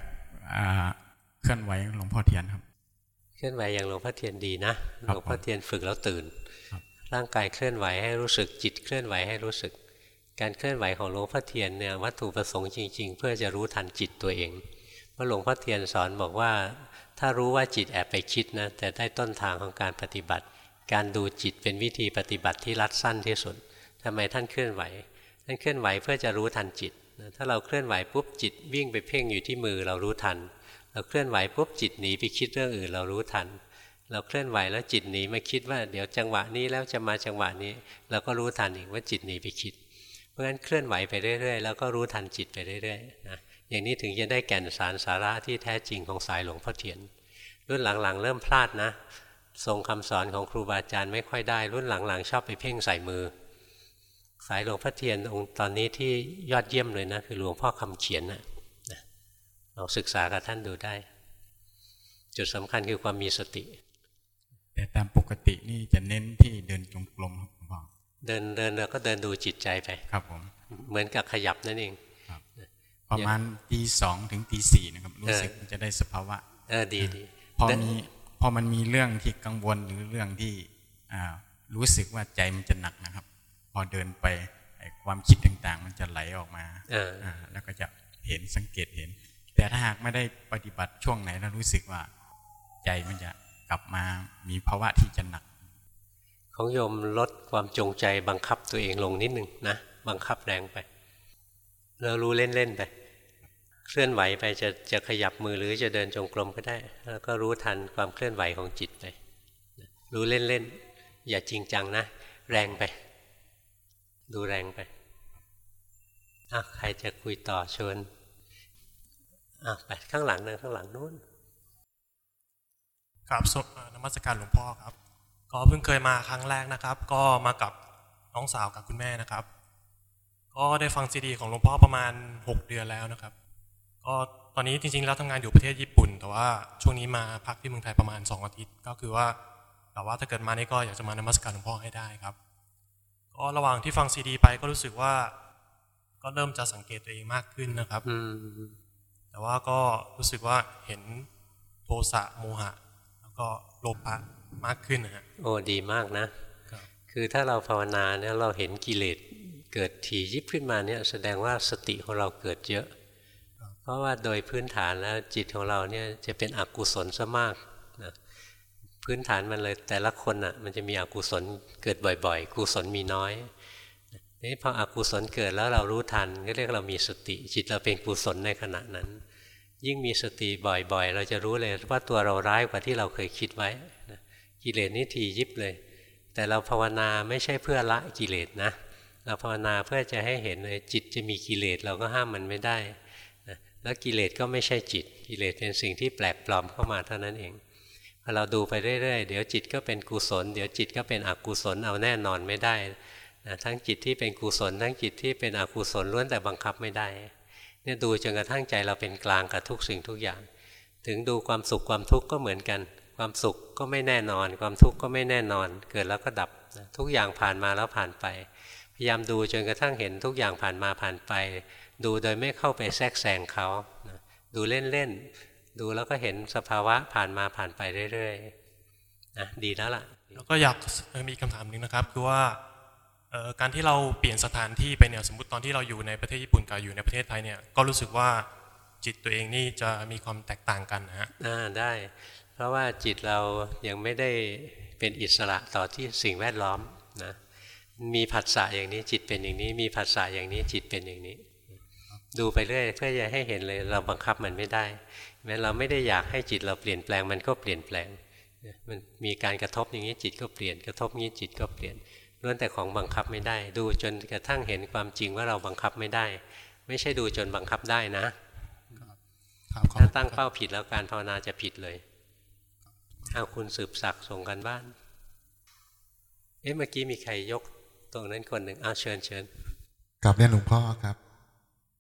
อ่าเคลื่อนไหวหลวงพ่อเทียนครับ เคลื่อนไหวอย่างหลวงพ่อเทียนดีนะหลวงพ่อเทียนฝึกแล้วตื่น ร่างกายเคลื่อนไหวให้รู้สึกจิตเคลื่อนไหวให้รู้สึก การเคลื่อนไหวของหลวงพ่อเทียนเนี่ยวัตถุประสงค์จริง ๆ เพื่อจะรู้ทันจิตตัวเองเพราะหลวงพ่อเทียนสอนบอกว่า ถ้ารู้ว่าจิตแอบไปคิดนะแต่ได้ต้นทางของการปฏิบัติ การดูจิตเป็นวิธีปฏิบัติที่รัดสั้นที่สุดทำไมท่านเคลื่อนไหว ท่านเคลื่อนไหวเพื่อจะรู้ทันจิตนะถ้าเราเคลื่อนไหวปุ๊บจิตวิ่งไปเพ่งอยู่ที่มือเรารู้ทัน เราเคลื่อนไหวปุ๊บจิตหนีไปคิดเรื่องอื่นเรารู้ทัน เราเคลื่อนไหวแล้วจิตหนีมาคิดว่าเดี๋ยวจังหวะนี้แล้วจะมาจังหวะนี้ เราก็รู้ทันอีกว่าจิตหนีไปคิด เพราะฉะนั้นเคลื่อนไหวไปเรื่อยๆแล้วก็รู้ทันจิตไปเรื่อยๆนะอย่างนี้ถึงจะได้แก่นสารสาระที่แท้จริงของสายหลวงพ่อเทียน รุ่นหลังๆ เริ่มพลาดนะทรงคำสอนของครูบาอาจารย์ไม่ค่อยได้ รุ่นหลังๆ ชอบไปเพ่งใส่มือ สายหลวงพ่อเทียนองค์ตอนนี้ที่ยอดเยี่ยมเลยนะ คือหลวงพ่อคำเขียนนะนะ ลองศึกษากับท่านดูได้ จุดสำคัญคือความมีสติ แต่ตามปกตินี่จะเน้นที่เดินจงกรมครับหลวงพ่อเดินเดินแล้วก็เดินดูจิตใจไป ครับผม เหมือนกับขยับนั่นเองครับพประมาณตีสองถึงตีสี่นะครับ รู้สึกมันจะได้สภาวะเออดีดีพอมีพอมันมีเรื่องที่กังวลหรือเรื่องที่อ่ารู้สึกว่าใจมันจะหนักนะครับ พอเดินไปไอ้ความคิดต่างๆ มันจะไหลออกมาเอออ่าแล้วก็จะเห็นสังเกตเห็น แต่ถ้าหากไม่ได้ปฏิบัติช่วงไหนแล้วรู้สึกว่า ใจมันจะกลับมามีภาวะที่จะหนัก ของโยมลดความจงใจบังคับตัวเองลงนิดหนึ่งนะ บังคับแรงไปแล้วรู้เล่นๆไป เคลื่อนไหวไปจะจะขยับมือหรือจะเดินจงกรมก็ได้ แล้วก็รู้ทันความเคลื่อนไหวของจิตไป รู้เล่นๆอย่าจริงจังนะ แรงไป ดูแรงไปอะใครจะคุยต่อเชิญ อะไปข้างหลังนะข้างหลังนู้นครับสเอ่อนมัสการหลวงพ่อครับ ก็เพิ่งเคยมาครั้งแรกนะครับ ก็มากับน้องสาวกับคุณแม่นะครับ ก็ได้ฟังซีดีของหลวงพ่อประมาณ 6 เดือนแล้วนะครับ ก็ตอนนี้จริงๆแล้วทำงานอยู่ประเทศญี่ปุ่น แต่ว่าช่วงนี้มาพักที่เมืองไทยประมาณ 2 อาทิตย์ ก็คือว่าแต่ว่าถ้าเกิดมานี่ก็อยากจะมานมัสการหลวงพ่อให้ได้ครับ ก็ระหว่างที่ฟังซีดี ไปก็รู้สึกว่า ก็เริ่มจะสังเกตตัวเองมากขึ้นนะครับ แต่ว่าก็รู้สึกว่าเห็นโทสะโมหะ แล้วก็โลภะมากขึ้นนะฮะโอ้ดีมากนะ คือถ้าเราภาวนาเนี่ยเราเห็นกิเลสเกิดถี่ยิบขึ้นมาเนี่ยแสดงว่าสติของเราเกิดเยอะ เพราะว่าโดยพื้นฐานแล้วจิตของเราเนี่ยจะเป็นอกุศลซะมากนะพื้นฐานมันเลยแต่ละคนอะมันจะมีอกุศลเกิดบ่อยๆ กุศลมีน้อย นี่พออกุศลเกิดแล้วเรารู้ทันก็เรียกเรามีสติ จิตเราเป็นกุศลในขณะนั้น ยิ่งมีสติบ่อยๆ เราจะรู้เลยว่าตัวเราร้ายกว่าที่เราเคยคิดไว้กิเลสนี่ทียิบเลย แต่เราภาวนาไม่ใช่เพื่อละกิเลสนะ เราภาวนาเพื่อจะให้เห็นเลยจิตจะมีกิเลสเราก็ห้ามมันไม่ได้แล้วกิเลสก็ไม่ใช่จิต กิเลสเป็นสิ่งที่แปลกปลอมเข้ามาเท่านั้นเองพอเราดูไปเรื่อยๆ เดี๋ยวจิตก็เป็นกุศล เดี๋ยวจิตก็เป็นอกุศลเอาแน่นอนไม่ได้ ทั้งจิตที่เป็นกุศล ทั้งจิตที่เป็นอกุศลล้วนแต่บังคับไม่ได้เนี่ยดูจนกระทั่งใจเราเป็นกลางกับทุกสิ่งทุกอย่าง ถึงดูความสุขความทุกข์ก็เหมือนกัน ความสุขก็ไม่แน่นอน ความทุกข์ก็ไม่แน่นอน เกิดแล้วก็ดับทุกอย่างผ่านมาแล้วผ่านไป พยายามดูจนกระทั่งเห็นทุกอย่างผ่านมาผ่านไป ดูโดยไม่เข้าไปแทรกแซงเขาดูเล่นๆดูแล้วก็เห็นสภาวะผ่านมาผ่านไปเรื่อยๆนะดีแล้วล่ะแล้วก็อยากมีคำถามหนึ่งนะครับ คือว่า การที่เราเปลี่ยนสถานที่ไปเนี่ยสมมติตอนที่เราอยู่ในประเทศญี่ปุ่นกับอยู่ในประเทศไทยเนี่ยก็รู้สึกว่าจิตตัวเองนี่จะมีความแตกต่างกันนะฮะอ่าได้ เพราะว่าจิตเรายังไม่ได้เป็นอิสระต่อที่สิ่งแวดล้อมนะมีผัสสะอย่างนี้จิตเป็นอย่างนี้ มีผัสสะอย่างนี้จิตเป็นอย่างนี้ ดูไปเรื่อยเพื่อจะให้เห็นเลยเราบังคับมันไม่ได้แม้เราไม่ได้อยากให้จิตเราเปลี่ยนแปลงมันก็เปลี่ยนแปลงมันมีการกระทบอย่างนี้จิตก็เปลี่ยนกระทบนี้จิตก็เปลี่ยน ล้วนแต่ของบังคับไม่ได้ ดูจนกระทั่งเห็นความจริงว่าเราบังคับไม่ได้ ไม่ใช่ดูจนบังคับได้นะถ้าตั้งเป้าผิดแล้วการภาวนาจะผิดเลยเอาคุณสืบศักดิ์ส่งกันบ้าน เอ๊ะเมื่อกี้มีใครยกตรงนั้นคนหนึ่งเอาเชิญเชิญกลับเรียนหลวงพ่อครับ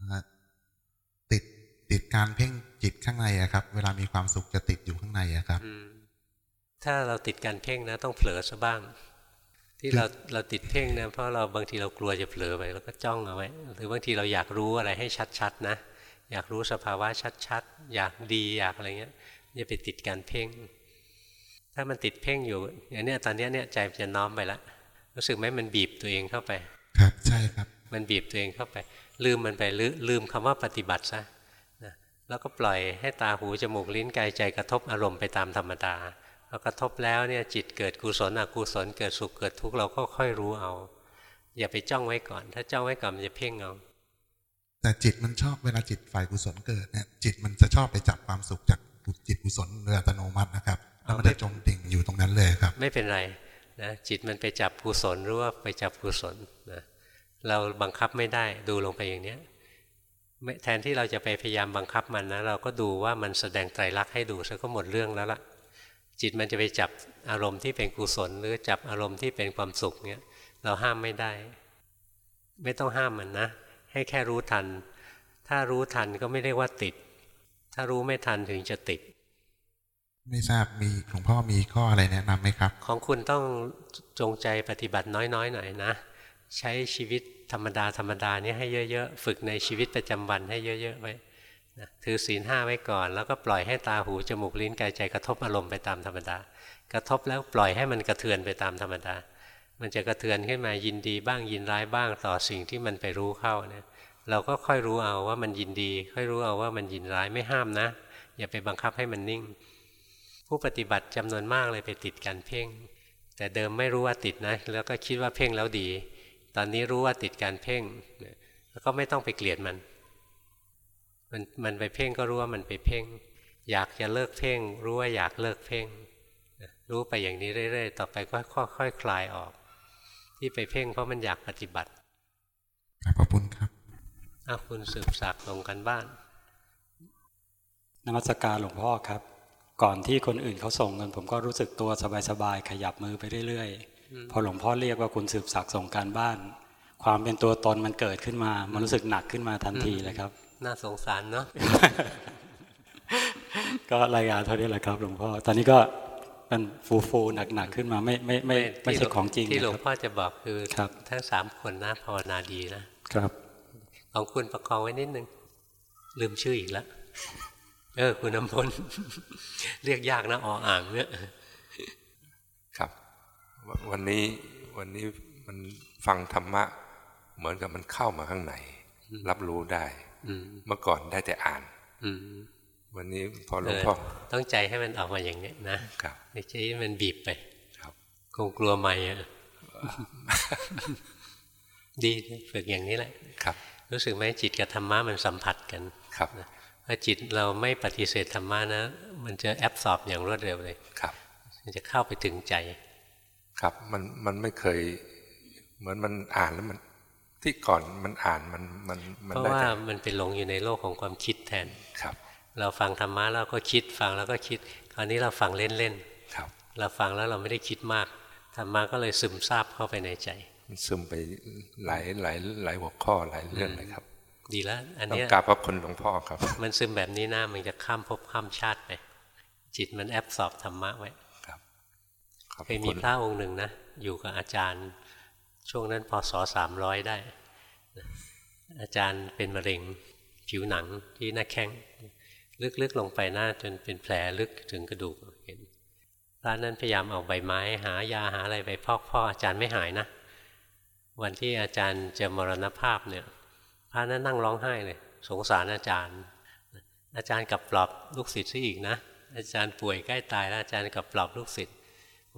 อ่าติดติดการเพ่งจิตข้างในอะครับ เวลามีความสุขจะติดอยู่ข้างในอะครับอืมถ้าเราติดการเพ่งนะ ต้องเผลอซะบ้าง ที่เราเราติดเพ่งนะเพราะเราบางทีเรากลัวจะเผลอไปเราก็จ้องเอาไว้ หรือบางทีเราอยากรู้อะไรให้ชัดๆนะ อยากรู้สภาวะชัดๆ อยากดีอยากอะไรเงี้ยอย่าไปติดการเพ่ง ถ้ามันติดเพ่งอยู่อย่างเนี้ยตอนเนี้ยเนี่ยใจมันจะน้อมไปละรู้สึกไหมมันบีบตัวเองเข้าไป ครับใช่ครับ มันบีบตัวเองเข้าไป ลืมมันไปลืลืมคำว่าปฏิบัติซะนะแล้วก็ปล่อยให้ตาหูจมูกลิ้นกายใจกระทบอารมณ์ไปตามธรรมดา พอกระทบแล้วเนี่ยจิตเกิดกุศลอกุศลเกิดสุขเกิดทุกข์เราก็ค่อยรู้เอา อย่าไปจ้องไว้ก่อน ถ้าจ้องไว้ก่อนมันจะเพ่งเอาแต่จิตมันชอบเวลาจิตฝ่ายกุศลเกิดเนี่ยจิตมันจะชอบไปจับความสุขจากจิตกุศลโดยอัตโนมัตินะครับแล้วมันจะจมดิ่งอยู่ตรงนั้นเลยครับ ไม่เป็นไรนะจิตมันไปจับกุศลหรือว่าไปจับกุศลนะเราบังคับไม่ได้ดูลงไปอย่างเนี้ยไม่แทนที่เราจะไปพยายามบังคับมันนะเราก็ดูว่ามันแสดงไตรลักษณ์ให้ดูซะก็หมดเรื่องแล้วล่ะ จิตมันจะไปจับอารมณ์ที่เป็นกุศล หรือจับอารมณ์ที่เป็นความสุขเนี้ยเราห้ามไม่ได้ ไม่ต้องห้ามมันนะ ให้แค่รู้ทัน ถ้ารู้ทันก็ไม่เรียกว่าติด ถ้ารู้ไม่ทันถึงจะติด ไม่ทราบมีหลวงพ่อมีข้ออะไรแนะนำไหมครับ ของคุณต้องจงใจปฏิบัติน้อยๆหน่อยนะใช้ชีวิตธรรมดาธรรมดานี้ให้เยอะ ๆ ฝึกในชีวิตประจำวันให้เยอะ ๆ ไว้ นะถือศีลห้าไว้ก่อน แล้วก็ปล่อยให้ตาหูจมูกลิ้นกายใจกระทบอารมณ์ไปตามธรรมดา กระทบแล้วปล่อยให้มันกระเทือนไปตามธรรมดา มันจะกระเทือนขึ้นมายินดีบ้างยินร้ายบ้างต่อสิ่งที่มันไปรู้เข้าเนี่ยเราก็ค่อยรู้เอาว่ามันยินดี ค่อยรู้เอาว่ามันยินร้ายไม่ห้ามนะ อย่าไปบังคับให้มันนิ่ง ผู้ปฏิบัติจำนวนมากเลยไปติดการเพ่ง แต่เดิมไม่รู้ว่าติดนะ แล้วก็คิดว่าเพ่งแล้วดี ตอนนี้รู้ว่าติดการเพ่งแล้วก็ไม่ต้องไปเกลียดมัน มันมันไปเพ่งก็รู้ว่ามันไปเพ่ง อยากจะเลิกเพ่ง รู้ว่าอยากเลิกเพ่งรู้ไปอย่างนี้เรื่อยๆ ต่อไปก็ค่อยๆคลายออก ที่ไปเพ่งเพราะมันอยากปฏิบัติขอบคุณครับอ้าวคุณสืบศักดิ์ลงกันบ้านนมัสการหลวงพ่อครับ ก่อนที่คนอื่นเขาส่งเงิน ผมก็รู้สึกตัวสบายๆขยับมือไปเรื่อยอืมๆพอหลวงพ่อเรียกว่าคุณสืบศักดิ์ส่งการบ้าน ความเป็นตัวตนมันเกิดขึ้นมา มันรู้สึกหนักขึ้นมาทันทีเลยครับ น่าสงสารเนาะก็รายงานเท่านี้แหละครับหลวงพ่อตอนนี้ก็มันฟูฟูๆหนักๆขึ้นมาไม่ไม่ไม่ไม่ใช่ของจริงที่หลวงนะครับพ่อจะบอกคือครับทั้งสามคนนะภาวนาดีนะครับของคุณประคองไว้นิดนึง ลืมชื่ออีกแล้วเออ คุณน้ำพลเรียกยากนะออ่างเนี่ยครับววันนี้วันนี้มันฟังธรรมะ เหมือนกับมันเข้ามาข้างใน รับรู้ได้อืม เมื่อก่อนได้แต่อ่านอืมวันนี้พอหลวงพ่อเออต้องใจให้มันออกมาอย่างนี้นะครับไม่ใช่ให้มันบีบไป ครับ คงกลัวไม่อะดีฝึกอย่างนี้แหละครับ รู้สึกไหมจิตกับธรรมะมันสัมผัสกันครับนะพอจิตเราไม่ปฏิเสธธรรมะนะ มันจะแอบสอบอย่างรวดเร็วเลยครับ มันจะเข้าไปถึงใจ ครับมันมันไม่เคย เหมือนมันอ่านแล้วมัน ที่ก่อนมันอ่านมันมันมันเพราะได้ว่าแต่มันเป็นหลงอยู่ในโลกของความคิดแทนครับ เราฟังธรรมะเราก็คิดฟังแล้วก็คิด คราวนี้เราฟังเล่นครับๆเราฟังแล้วเราไม่ได้คิดมากธรรมะก็เลยซึมซาบเข้าไปในใจมันซึมไปหลายหลายหลายหัวข้อหลายเรื่องเลยครับ ดีแล้วอันต้อเนี้งยกราบขอบคุณหลวงพ่อครับ มันซึมแบบนี้นะมันจะข้ามภพข้ามชาติไปจิตมันแอบสอบธรรมะไว้ขอบเคยคุมีณพระองค์หนึ่งนะอยู่กับอาจารย์ ช่วงนั้นพศสามร้อยได้ อาจารย์เป็นมะเร็งผิวหนังที่หน้าแข้งลึกๆลงไปหน้าจนเป็นแผลลึกถึงกระดูกเห็นพระนั้นพยายามเอาใบไม้ หายาหาอะไรไปพอกพ่ออาจารย์ไม่หายนะ วันที่อาจารย์จะมรณภาพเนี่ยพระนั้นนั่งร้องไห้เลย สงสารอาจารย์ อาจารย์กลับปลอบลูกศิษย์ซะอีกนะ อาจารย์ป่วยใกล้ตายแล้วอาจารย์กลับปลอบลูกศิษย์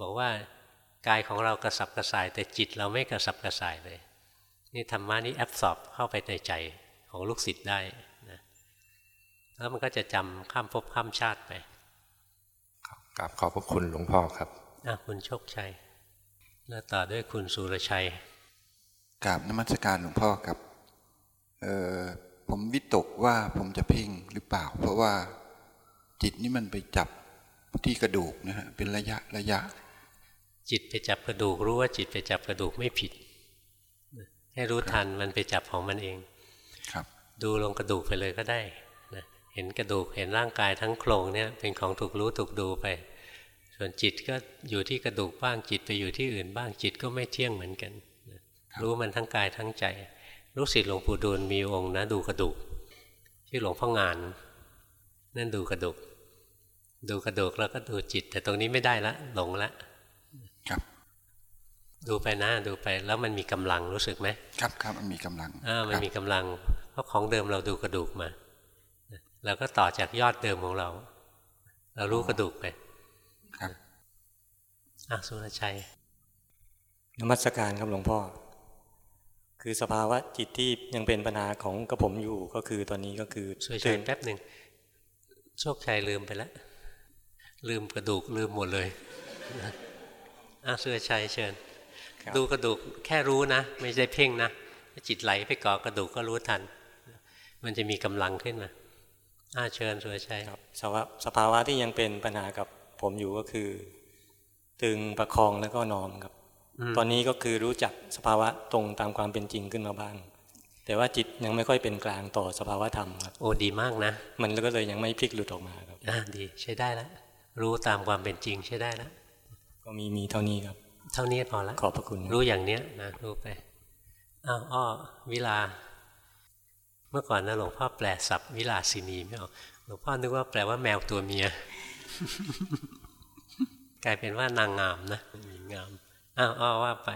บอกว่า กายของเรากระสับกระส่าย แต่จิตเราไม่กระสับกระส่ายเลย นี่ธรรมะนี่แอบสอบเข้าไปในใจของลูกศิษย์ได้นะแล้วมันก็จะจำข้ามภพข้ามชาติไปกราบขอบพระคุณหลวงพ่อครับอะคุณโชคชัย แล้วต่อด้วยคุณสุรชัยกราบนมัสการหลวงพ่อครับเออผมวิตกว่าผมจะเพ่งหรือเปล่า เพราะว่าจิตนี่มันไปจับที่กระดูกนะฮะเป็นระยะระยะ จิตไปจับกระดูกรู้ว่าจิตไปจับกระดูกไม่ผิดให้รู้ทันมันไปจับของมันเองครับ ดูลงกระดูกไปเลยก็ได้นะเห็นกระดูกเห็นร่างกายทั้งโครงเนี่ยเป็นของถูกรู้ถูกดูไป ส่วนจิตก็อยู่ที่กระดูกบ้างจิตไปอยู่ที่อื่นบ้างจิตก็ไม่เที่ยงเหมือนกันนะรู้มันทั้งกายทั้งใจ ลูกศิษย์หลวงปู่ดูลมีองค์นะดูกระดูกที่หลวงพ่องานนั่นดูกระดูก ดูกระดูกแล้วก็ดูจิต แต่ตรงนี้ไม่ได้ละหลงละครับ ดูไปนะดูไปแล้วมันมีกำลังรู้สึกไหมครับครับมันมีกำลังอ่ามันครับมีกำลังเพราะของเดิมเราดูกระดูกมาเราก็ต่อจากยอดเดิมของเรา เรารู้กระดูกไปครับอะสุรชัยนมัสการครับหลวงพ่อ คือสภาวะจิตที่ยังเป็นปัญหาของกระผมอยู่ก็คือตอนนี้ก็คือช่วยชัยแป๊บหนึ่งโชคชัยลืมไปแล้วลืมกระดูกลืมหมดเลยอะสุรชัยเชิญ ดูกระดูกแค่รู้นะ ไม่ใช่เพ่งนะถ้าจิตไหลไปเกาะกระดูกก็รู้ทัน มันจะมีกำลังขึ้นมาอ่าเชิญสุรชัยสภาวะสภาวะที่ยังเป็นปัญหากับผมอยู่ก็คือ ตึงประคองแล้วก็นอมครับอืมตอนนี้ก็คือรู้จักสภาวะตรงตามความเป็นจริงขึ้นมาบ้าง แต่ว่าจิตยังไม่ค่อยเป็นกลางต่อสภาวะธรรมครับโอ้ดีมากนะ มันก็เลยยังไม่พลิกหลุดออกมาครับอ่าดีใช้ได้แล้วรู้ตามความเป็นจริงใช้ได้แล้วก็มีมีเท่านี้ครับ เท่านี้พอละขอบพระคุณ รู้อย่างเนี้ยนะรู้ไปอ้าวอ้อวิลา เมื่อก่อนนะหลวงพ่อแปลศัพท์วิลาสินีไม่ออกหลวงพ่อนึกว่าแปลว่าแมวตัวเมีย กลายเป็นว่านางงามนะหญิงงามอ้าวอ้อว่าไป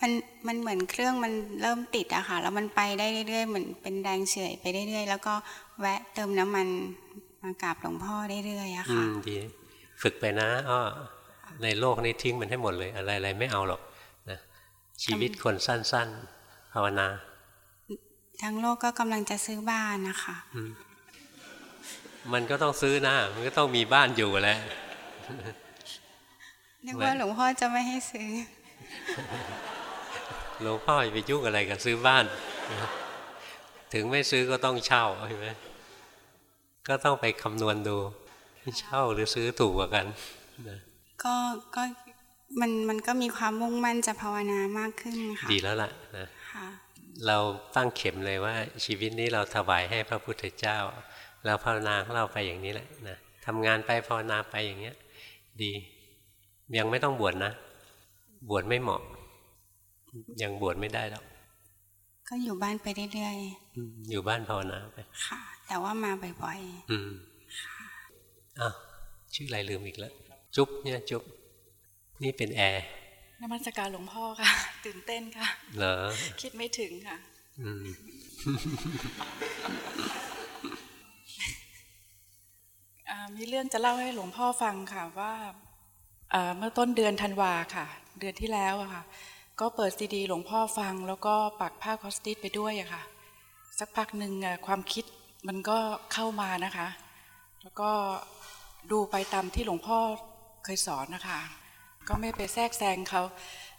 มันมันเหมือนเครื่องมันเริ่มติดอะค่ะ แล้วมันไปได้เรื่อยๆเหมือนเป็นแรงเฉื่อยไปเรื่อยๆแล้วก็แวะเติมน้ำมันมากราบหลวงพ่อเรื่อยๆอะอืค่ะมดี ฝึกไปนะอ้อ ในโลกนี้ทิ้งมันให้หมดเลย อะไรอะไรไม่เอาหรอกนะชีวิตคนสั้น ๆ ภาวนา ทั้งโลกก็กำลังจะซื้อบ้านนะคะอืมมันก็ต้องซื้อนะมันก็ต้องมีบ้านอยู่แหล้วนึกว่าหลวงพ่อจะไม่ให้ซื้อ หลวงพ่ออย่าไปยุ่งอะไรกับซื้อบ้าน ถึงไม่ซื้อก็ต้องเช่าใช่ไหมก็ต้องไปคำนวณดู เช่าหรือซื้อถูกกว่ากันนะ ก็ก็มันมันก็มีความมุ่งมั่นจะภาวนามากขึ้นค่ะดีแล้วล่ะนะค่ะเราตั้งเข็มเลยว่าชีวิตนี้เราถวายให้พระพุทธเจ้า เราภาวนาของเราไปอย่างนี้แหละนะทำงานไปภาวนาไปอย่างเงี้ย ดียังไม่ต้องบวชนะ บวชไม่เหมาะ ยังบวชไม่ได้แล้วก็อยู่บ้านไปเรื่อยอืมอยู่บ้านภาวนาไปๆค่ะ แต่ว่ามาบ่อยอืมอ้าวชื่ออะไรลืมอีกแล้ว จุ๊บเนี่ยจุ๊บนี่เป็นแอร์นมัสการหลวงพ่อค่ะ ตื่นเต้นค่ะ เหรอ คิดไม่ถึงค่ะอืมอ่ามีเรื่องจะเล่าให้หลวงพ่อฟังค่ะว่าอ่าเมื่อต้นเดือนธันวาค่ะ เดือนที่แล้วอะค่ะ ก็เปิดซีดี หลวงพ่อฟัง แล้วก็ปักผ้าคอสติสไปด้วยอะค่ะ สักพักหนึ่งอะความคิดมันก็เข้ามานะคะ แล้วก็ดูไปตามที่หลวงพ่อ เคยสอนนะคะก็ไม่ไปแทรกแซงเขา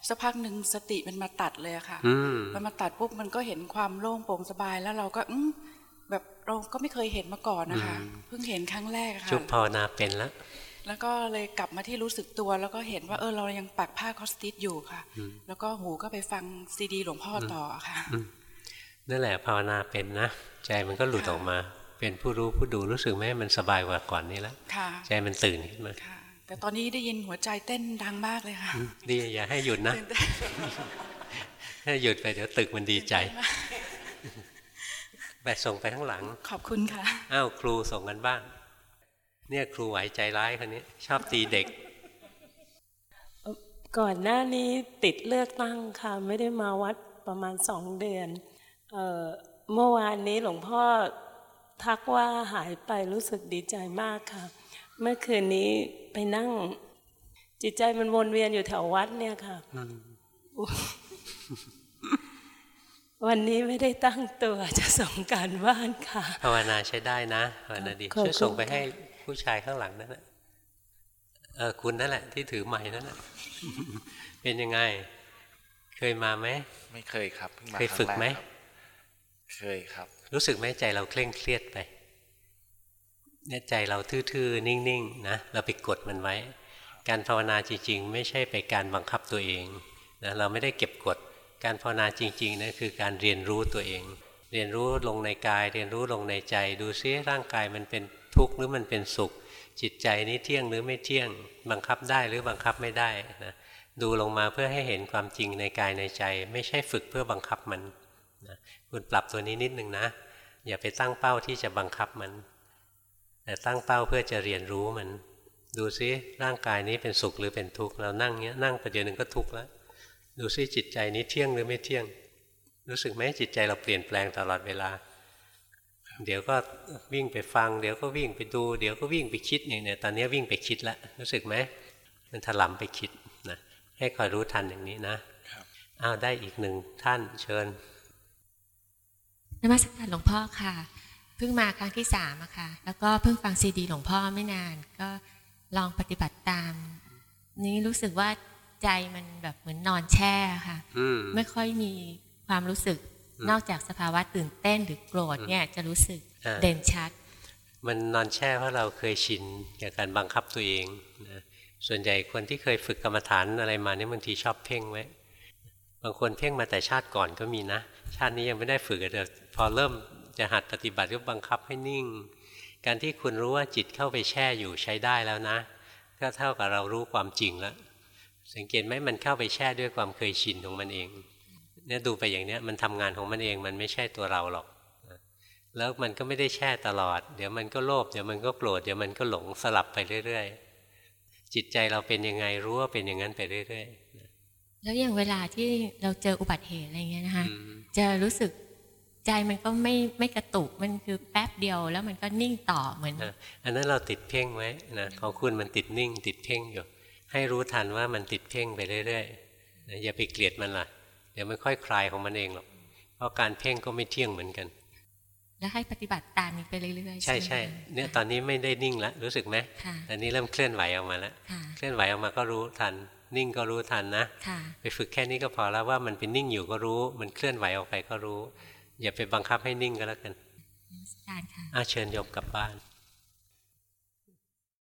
สักพักหนึ่งสติมันมาตัดเลยอะค่ะอืมมันมาตัดปุ๊บมันก็เห็นความโล่งโปร่งสบายแล้วเราก็อืมแบบเราก็ไม่เคยเห็นมาก่อนนะคะอืมเพิ่งเห็นครั้งแรกอะค่ะจุ๊บภาวนาเป็นแล้วแล้วก็เลยกลับมาที่รู้สึกตัวแล้วก็เห็นว่าเออเรายังปักผ้าคอสติสอยู่ค่ะอืมแล้วก็หูก็ไปฟังซีดีหลวงพ่อต่อค่ะอืมนั่นแหละภาวนาเป็นนะใจมันก็หลุดออกมา เป็นผู้รู้ผู้ดูรู้สึกไหมมันสบายกว่าก่อนนี้แล้วค่ะใจมันตื่นขึ้นมา แต่ตอนนี้ได้ยินหัวใจเต้นดังมากเลยค่ะอืมดีอย่าให้หยุดนะตื่นเต้นถ้าหยุดไปเดี๋ยวตึกมันดีใจไปส่งไปข้างหลัง ขอบคุณค่ะ อ้าวครูส่งกันบ้างเนี่ยครูไหวใจร้ายคนนี้ ชอบตีเด็ก ก่อนหน้านี้ติดเลือกตั้งค่ะ ไม่ได้มาวัดประมาณสองเดือนเอ่อเมื่อวานนี้หลวงพ่อทักว่าหายไปรู้สึกดีใจมากค่ะ เมื่อคืนนี้ไปนั่ง จิตใจมันวนเวียนอยู่แถววัดเนี่ยค่ะวันนี้ไม่ได้ตั้งตัวจะส่งการบ้านค่ะ ภาวนาใช้ได้นะภาวนาดีขอบคุณช่วยส่งไปค่ะให้ผู้ชายข้างหลังนั่นแหละเออคุณนั่นแหละ ที่ถือไม้นั่นแหละเป็นยังไง เคยมาไหมไม่เคยครับเพิ่งมาเคยฝึกไหมครั้งแรครับเคยครับ รู้สึกไหมใจเราเคร่งเครียดไป เนี่ยใจเราทื่อๆ นิ่งๆนะเราไปกดมันไว้ การภาวนาจริง ๆ ไม่ใช่ไปการบังคับตัวเองนะเราไม่ได้เก็บกดการภาวนาจริงๆนะคือการเรียนรู้ตัวเอง เรียนรู้ลงในกาย เรียนรู้ลงในใจ ดูซิร่างกายมันเป็นทุกข์หรือมันเป็นสุข จิตใจนี้เที่ยงหรือไม่เที่ยง บังคับได้หรือบังคับไม่ได้นะดูลงมาเพื่อให้เห็นความจริงในกายในใจ ไม่ใช่ฝึกเพื่อบังคับมันนะคุณปรับตัวนี้นิดนึงนะ อย่าไปตั้งเป้าที่จะบังคับมัน แต่ตั้งเป้าเพื่อจะเรียนรู้มัน ดูซิร่างกายนี้เป็นสุขหรือเป็นทุกข์เรานั่งเนี้ยนั่งประเดี๋ยวหนึ่งก็ทุกข์แล้วดูซิจิตใจนี้เที่ยงหรือไม่เที่ยง รู้สึกไหมจิตใจเราเปลี่ยนแปลงตลอดเวลา เดี๋ยวก็วิ่งไปฟัง เดี๋ยวก็วิ่งไปดู เดี๋ยวก็วิ่งไปคิดอย่างเนี้ยตอนนี้วิ่งไปคิดแล้วรู้สึกไหมมันถลำไปคิดนะให้คอยรู้ทันอย่างนี้นะอ้าวได้อีกหนึ่งท่านเชิญนมัสการหลวงพ่อค่ะ เพิ่งมาครั้งที่สามอะค่ะ แล้วก็เพิ่งฟังซีดีหลวงพ่อไม่นาน ก็ลองปฏิบัติตาม นี้รู้สึกว่าใจมันแบบเหมือนนอนแช่ค่ะอืมไม่ค่อยมีความรู้สึกอืมนอกจากสภาวะตื่นเต้นหรือโกรธเนี่ยจะรู้สึกอ่าเด่นชัด มันนอนแช่เพราะเราเคยชินกับการบังคับตัวเองนะส่วนใหญ่คนที่เคยฝึกกรรมฐานอะไรมาเนี่ยบางทีชอบเพ่งไว้ บางคนเพ่งมาแต่ชาติก่อนก็มีนะ ชาตินี้ยังไม่ได้ฝึกแต่พอเริ่ม จะหัดปฏิบัติก็บังคับให้นิ่ง การที่คุณรู้ว่าจิตเข้าไปแช่อยู่ใช้ได้แล้วนะ ก็เท่ากับเรารู้ความจริงแล้ว สังเกตไหมมันเข้าไปแช่ด้วยความเคยชินของมันเองเนี่ยดูไปอย่างเนี้ยมันทำงานของมันเองมันไม่ใช่ตัวเราหรอกนะแล้วมันก็ไม่ได้แช่ตลอด เดี๋ยวมันก็โลภเดี๋ยวมันก็โกรธเดี๋ยวมันก็หลงสลับไปเรื่อย ๆ จิตใจเราเป็นยังไงรู้ว่าเป็นอย่างนั้นไปเรื่อย ๆ แล้วอย่างเวลาที่เราเจออุบัติเหตุอะไรเงี้ยนะคะจะรู้สึก ใจมันก็ไม่ไม่กระตุกมันคือแป๊บเดียวแล้วมันก็นิ่งต่อเหมือนอะอันนั้นเราติดเพ่งไว้นะของคุณมันติดนิ่ง ติดเพ่งอยู่ ให้รู้ทันว่ามันติดเพ่งไปเรื่อยๆนะอย่าไปเกลียดมันล่ะเดี๋ยวมันค่อยคลายของมันเองหรอกเพราะการเพ่งก็ไม่เที่ยงเหมือนกัน แล้วให้ปฏิบัติตามนี้ไปเรื่อยๆใช่ไหมใช่คะเนี่ยตอนนี้ไม่ได้นิ่งแล้วรู้สึกไหมค่ะตอนนี้เริ่มเคลื่อนไหวออกมาแล้วค่ะเคลื่อนไหวออกมาก็รู้ทันนิ่งก็รู้ทันนะค่ะไปฝึกแค่นี้ก็พอแล้วว่ามันเป็นนิ่งอยู่ก็รู้ มันเคลื่อนไหวออกไปก็รู้ อย่าไปบังคับให้นิ่งก็แล้วกันการค่ะอาเชิญโยมกลับบ้าน